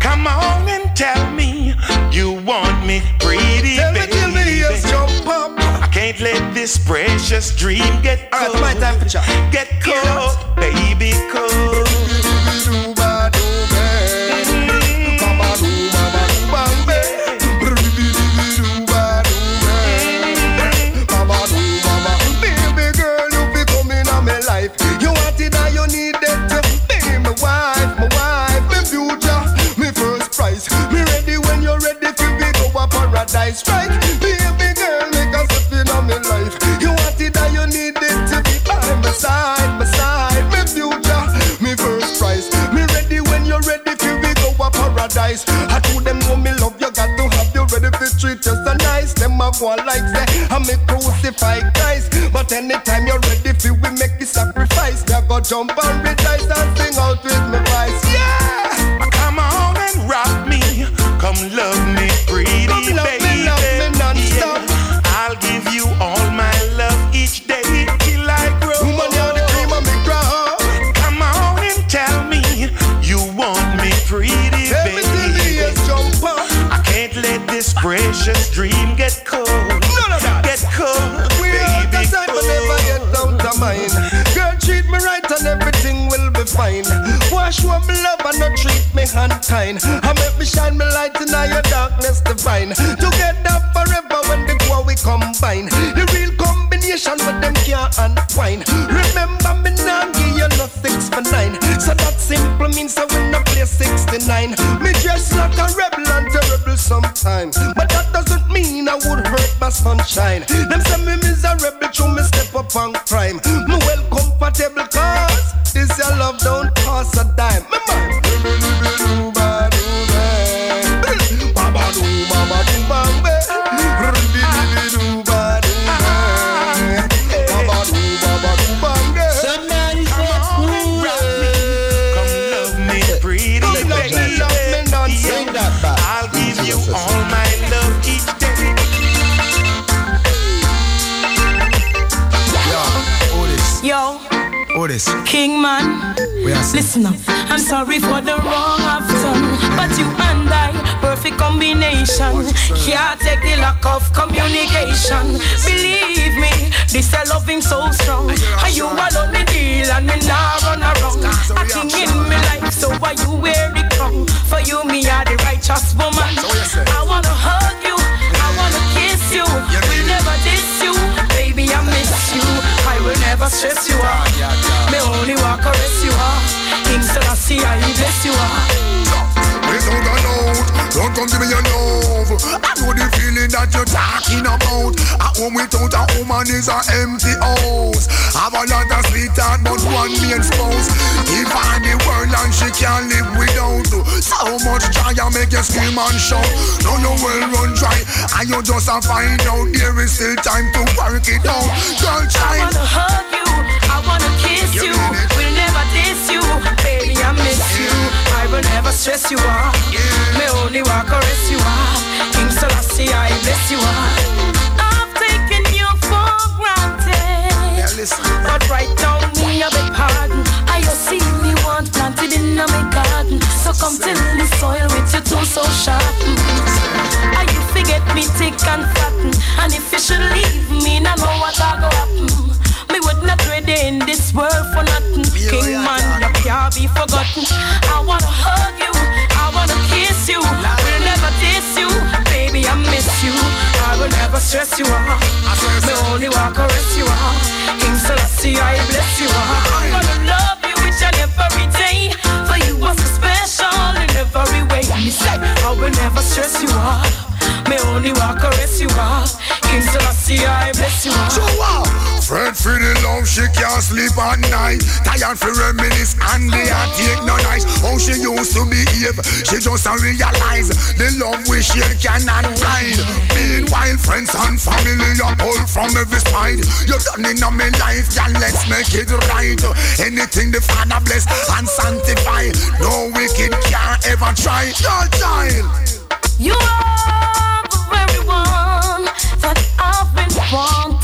Come on and tell me you want me pretty, tell baby. Tell me till the jump up. I can't let this precious dream get cold. All right, my temperature. Get cold, baby, cold. Right? Baby girl, make step on my life. You want it you need it to be future, my first prize. Me ready when you're ready we go a paradise. I told them me love you, got to have you ready for treat nice. Them a like I me but anytime you're ready we make the sacrifice. Me a go jump and rejoice and fine. Me love and not treat me unkind. I make me shine my light in all your darkness divine. Together forever when the two we combine. The real combination with them can't unwind. Remember me now give you no six for nine. So that simple means I win a play 69. Me dress like a rebel and terrible sometimes. But that doesn't mean I would hurt my sunshine. Them say me miserable through me step up on crime. Me well comfortable love don't cost a dime. Somebody said, Come love me Come love me, baby. love me non-stop. Sing that back. I'll give you all my love each day. Yo, Otis, King man, we are saying. Listen up. I'm sorry for the wrong I've done, but you and I, perfect combination. Can't take the lack of communication. Believe me, this a loving so strong. Are you alone the deal and me nah run around? A king in me life, so why you wear the crown? For you, me are the righteous woman. I wanna hug you, I wanna kiss you. Will never diss you. I you. I will never stress you out. Me only walk caress you out. King Selassie, I bless you out. Without a doubt, don't come to me your love. I know the feeling that you're talking about. A home without a woman is an empty house. Have a lot of sweetheart, but one main spouse. Give her the world and she can't live without. So much joy I make you scream and shout. No, you will run dry, and you just a find out there is still time to work it out. Girl, I try. wanna hug you, I wanna kiss you. We'll never diss you, baby. I miss you. I will never stress you out. Me only walk caress you out. King Selassie, I bless you out. I've taken you for granted. But right now, me a beg pardon. I just see me want planted in my garden. So come till the soil with your two so sharp. And you forget me thick and fatten. And if you should leave me, I know what I go happen. Not ready in this world for nothing. King man, you can't be forgotten. I wanna hug you, I wanna kiss you. I will never diss you, baby. I miss you. I will never stress you uh-huh. out. Me only walk caress you out. King Selassie, I bless you out. I'm gonna love you each and every day. For you are so special in every way. Me say, I will never stress you out. Me only walk caress you out. King Selassie, I bless you out. So uh, what? Fred for the love, she can't sleep at night. Tired for reminisce and the heart take no nice. How she used to behave, she just a realize the love we share cannot hide. Meanwhile, friends and family are all from every side. You're done in my life, yeah, let's make it right. Anything the Father bless and sanctify, no wicked can ever try. Your child. You are the very that I've been wanting.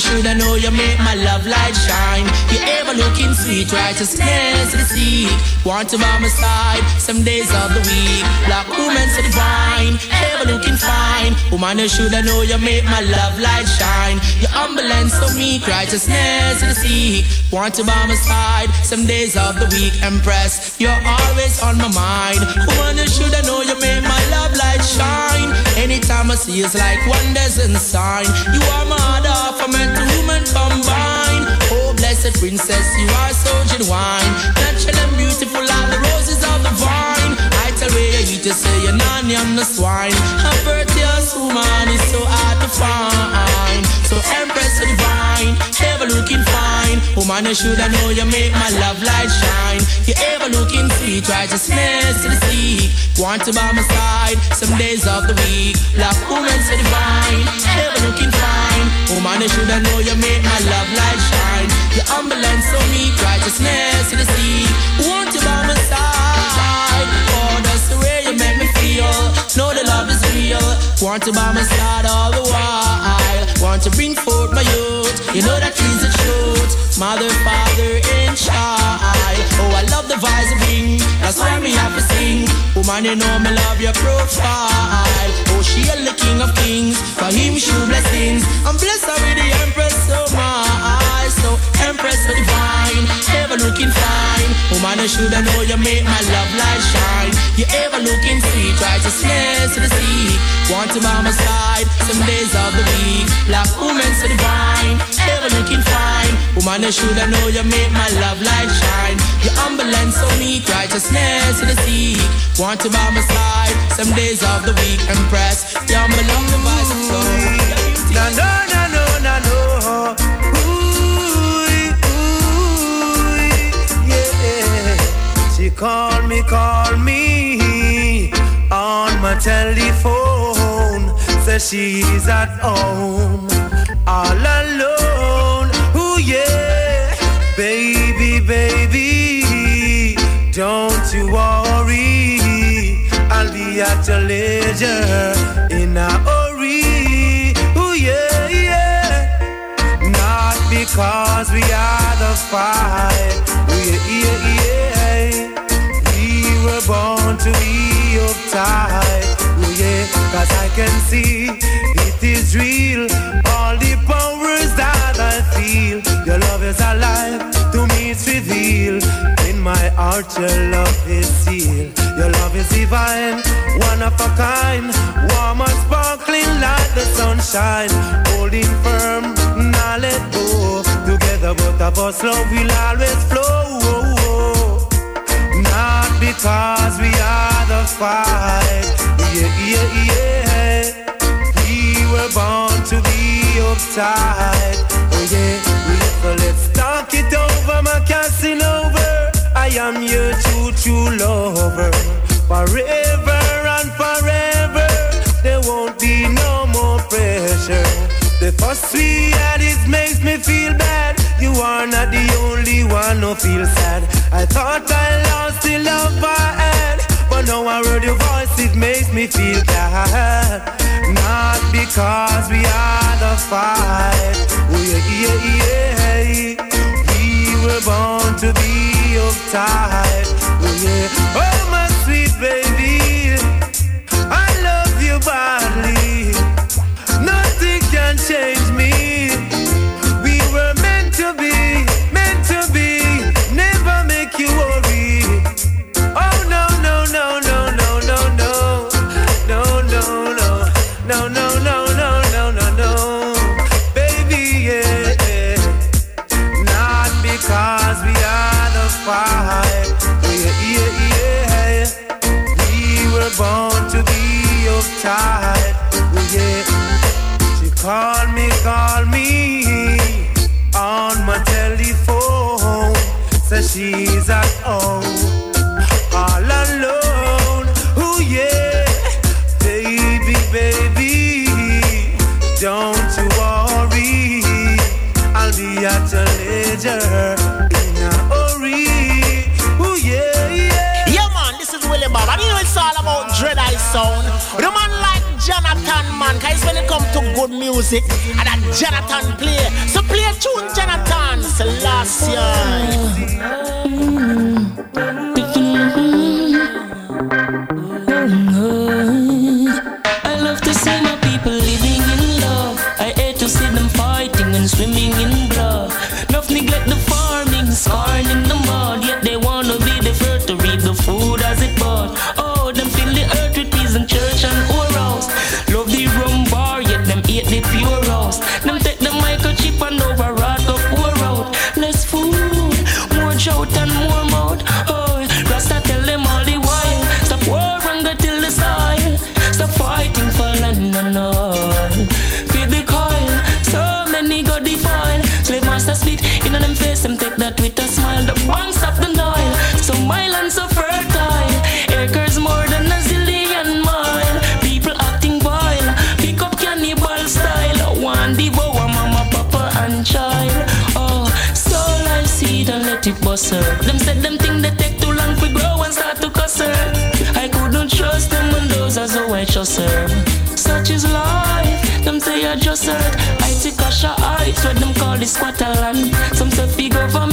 You shoulda know you make my love light shine. You ever looking sweet, righteousness to seek. Want to by my side some days of the week. Black woman so divine, ever looking fine. Woman, you shoulda know you make my love light shine. Your humble and so meek, righteousness to seek. Want to by my side some days of the week. Empress, you're always on my mind. Woman, you shoulda know you make my love shine. Anytime I see you, it's like wonders and sign. You are my other for men to woman combine. Oh, blessed princess, you are so genuine. Natural and beautiful, all the roses of the vine. I tell you you say you're nanny, I'm the swine. A virtuous woman is so hard to find. So empress ever looking fine. Woman, you shoulda know you make my love light shine. You ever looking sweet, righteousness to the sea. Want to by my side some days of the week. Black woman so divine, ever looking fine. Woman, you shoulda know you make my love light shine. You humble and so meek, righteousness to the sea. Want to by my side. Oh, that's the way you make me feel. Know the love is real. Want to by my side all the while. Want to bring forth my youth. You know that is the truth. Mother, father, and child. Oh, I love the vibes you bring. That's why me have to sing. Woman, you know me love your profile. Oh, she is the king of kings. For him, show blessings. I'm blessed with the empress so much. So, empress so divine. Ever looking fine. Woman, you shoulda know you make my love light shine. You ever looking sweet, righteousness to the sea. Want to by my side some days of the week. Black woman so divine. Ever looking fine. Woman, you shoulda know you make my love light shine. You humble and so meek, righteousness to the sea. Want to by my side some days of the week. Impress. You humble and the voice of Called me, called me on my telephone. Says she's at home, all alone. Ooh, yeah. Baby, baby, don't you worry. I'll be at your leisure in a hurry. Ooh, yeah, yeah. Not because we are the fight. Ooh, yeah, yeah, yeah. We were born to be uptight. Ooh, yeah, cause I can see it is real. All the powers that I feel. Your love is alive. To me, it's revealed. In my heart, your love is sealed. Your love is divine, one of a kind, warm and sparkling like the sunshine. Holding firm, not let go. Together, both of us love will always flow. Not because we are the fight. Yeah, yeah, yeah. We were born to be uptight. Oh yeah, let's talk it over, my Casanova. I am your true, true lover. Forever and forever, there won't be no more pressure. The first we had it makes me feel bad. You are not the only one who feels sad. I thought I lost the love I had, but now I heard your voice, it makes me feel glad. Not because we are the fight. Oh yeah, yeah, yeah. We were born to be uptight. Oh yeah. Oh my sweet baby, I love you badly. sound. The man like Jonathon, man, cause when it comes to good music, and that Jonathon play. So play a tune Jonathon Celestia. absurd. I take a shot, it's what them call the squatter land. Some say figure for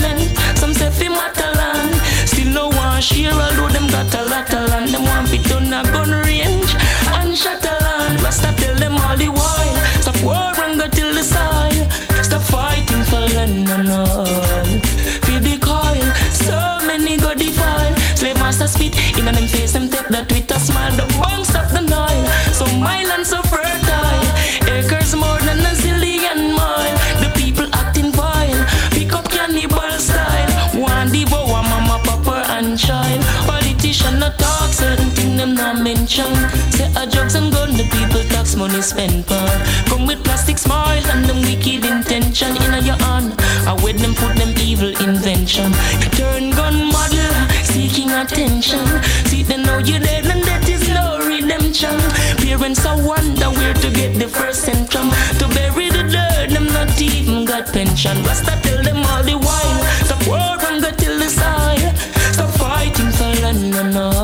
action. Say a drugs and gun, the people tax money spent poor. Come with plastic smile and them wicked intention in your hand. I with them put them evil invention. You turn gun model, seeking attention. See they know you dead and that is no redemption. Parents are wonder where to get the first centrum to bury the dirt. Them not even got pension. Rasta tell them all the while. Stop war and go till the side. Stop fighting for land and all.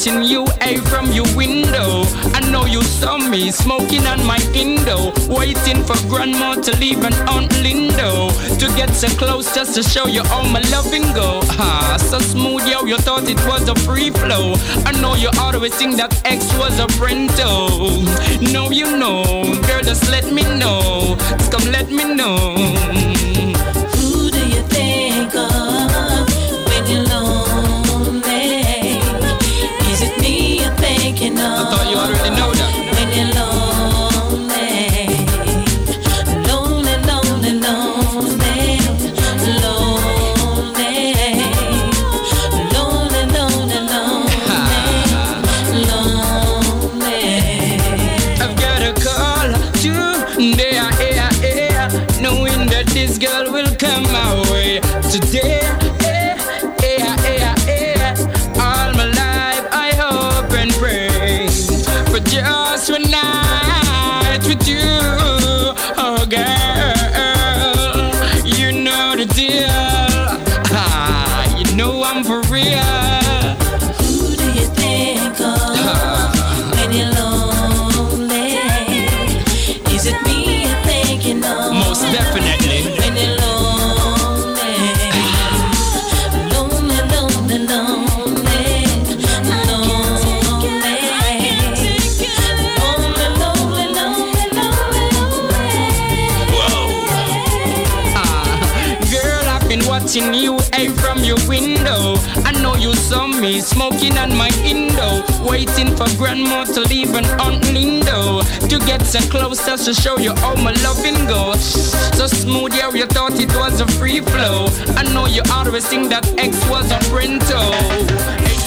punching you away from your window. I know you saw me smoking on my indo, waiting for grandma to leave and Aunt Lindo to get so close just to show you all my loving go. Ah, so smooth, yo, you thought it was a free flow. I know you always think that X was a rental. No, you know, girl, just let me know. Just come let me know. know. I thought you already know that. When you're lonely. smoking on my window, waiting for grandma to leave and aunt Lindo to get so close Just to show you how my loving goes. So smooth, yeah, you thought it was a free flow. I know you always think that X was a rental. Hey,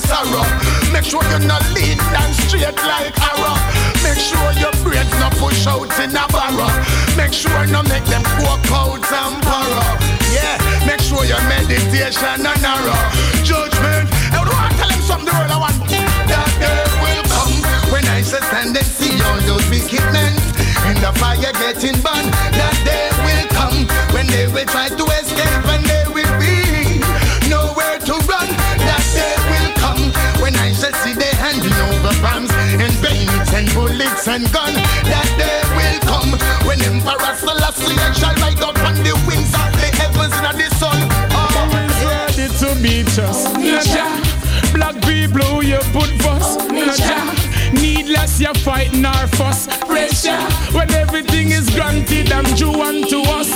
sorrow. Make sure you're not lean and straight like arrow. Make sure your brains no push out in a barrow. Make sure no make them walk out and borrow. Yeah, make sure your meditation and narrow. Judgment, I don't want to tell him something the I want. That day will come when I say stand and see all those wicked men in the fire getting burned. That day will come when they will try to escape and they and bullets and gun. That day will come when Emperor Selassie shall ride up on the wings of the heavens and the sun. Oh, ready to beat us. No Jah. Black people who you put fuss. No Jah. Needless you fight nor fuss. Pressure when everything is granted and due unto us.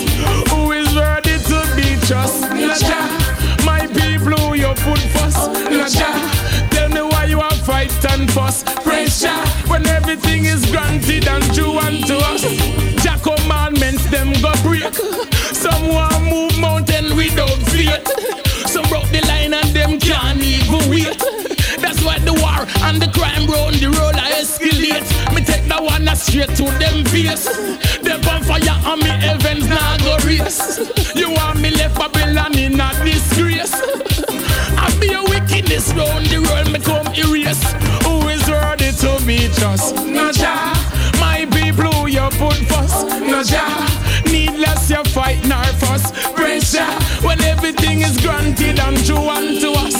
Who is ready to beat us? No Jah. My people who you put fuss. No Jah. Fight and fuss. Pressure when everything is granted and due unto us. Jah commandments them go break. Some want move mountain without faith. Some broke the line and them can't even wait. That's why the war and the crime round the road I escalate. Me take that one a straight to them face. Them on fire and me heavens now go race. You want me left Babylon in a disgrace. Be wickedness round the world me come erase. Who is ready to beat us? No Jah. My people who you put first. No Jah. Needless you fight nor fuss. Pressure when everything is granted and due unto us.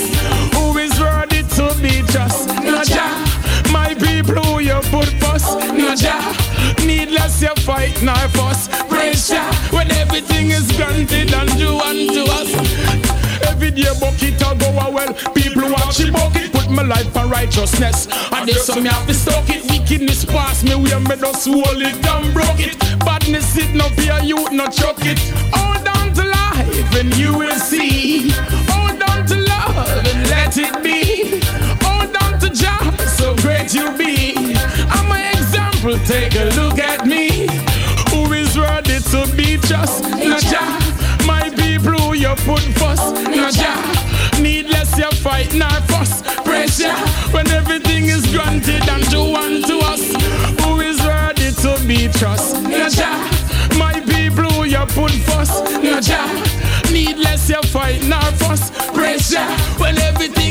Who is ready to beat us? No Jah. My people who you put first. No Jah. Needless you fight nor fuss. Pressure when everything is granted and due unto us. Every day bucket a go a well. People watch the bucket, put my life for righteousness. And there's some me have to stock it. Wickedness pass me where me just hold it and broke it. Badness it no fear you no chuck it. Hold on to life and you will see. Hold on to love and let it be. Hold on to Jah, so great you be. I'm an example, take a look at me. Who is ready to be just? No Jah. You put first, no Jah. Needless you fight nor fuss. Pressure when everything is granted and due unto us. Who is ready to be trust? No Jah. My people who you put first, no Jah. Needless you fight nor fuss. Pressure when everything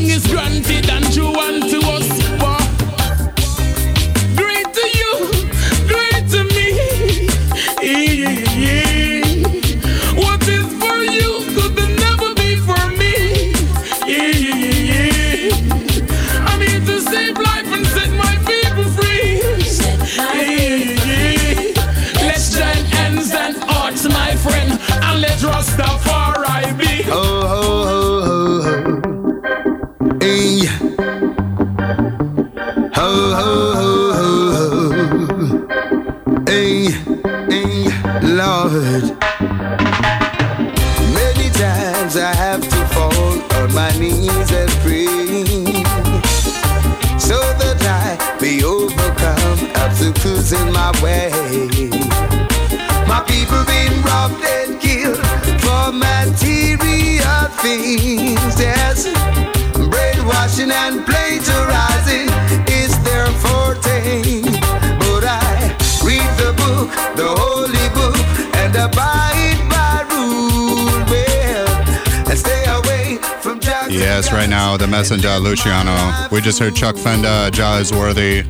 right now, the messenger Luciano. We just heard Chuck Fenda, Jah is worthy.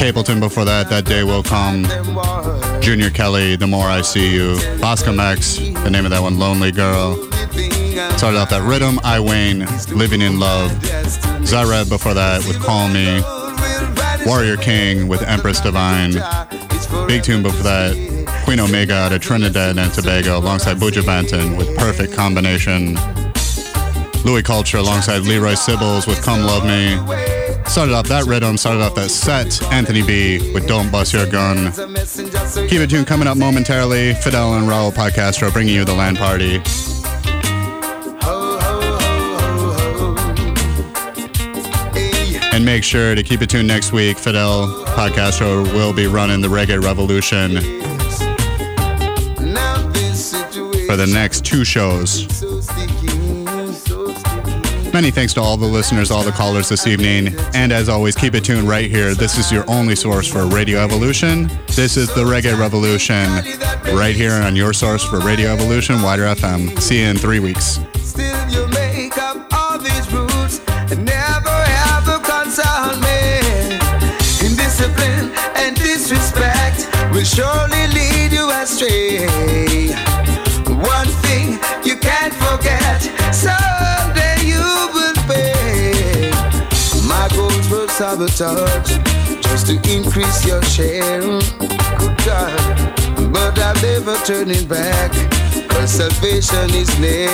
Capleton before that, that day will come. Junior Kelly, The More I See You. Bascom X, the name of that one, Lonely Girl. Started off that rhythm, I Wayne, Living in Love. Zareb before that with Call Me. Warrior King with Empress Divine. Big tune before that, Queen Omega out of Trinidad and Tobago alongside Buju Banton with Perfect Combination. Louie Culture alongside Leroy Sibbles with Come Love Me. Started off that rhythm, started off that set, Anthony B with Don't Bust Your Gun. Keep it tuned coming up momentarily. Fidel and Raul Podcastro bringing you the land party. And make sure to keep it tuned next week. Fidel Podcastro will be running the Reggae Revolution for the next two shows. Many thanks to all the listeners, all the callers this evening. And as always, keep it tuned right here. This is your only source for Radio Evolution. This is the Reggae Revolution, right here on your source for Radio Evolution, WIDR FM. See you in three weeks. Sabotage just to increase your share. Good God. But I'm never turning back, cause salvation is near.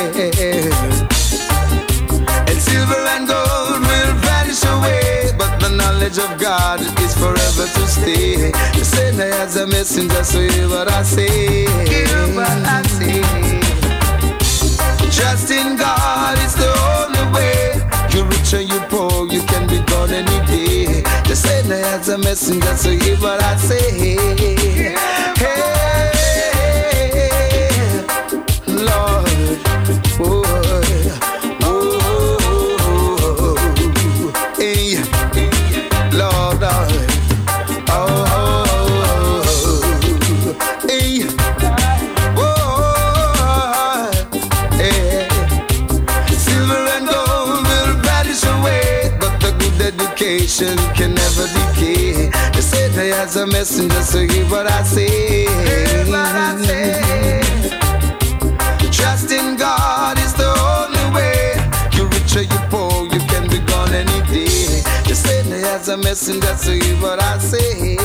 And silver and gold will vanish away, but the knowledge of God is forever to stay. The sinner has a messenger, so hear what I say. Hear what I say. Trust in God is the only way. You rich or you poor, you can be gone any day. The sinner has a messenger, so hear what I say. Hey, say a messenger, so hear what I say. Hear what I say. Trust in God is the only way. You rich or you poor, you can be gone any day. They say they has a messenger, so hear what I say.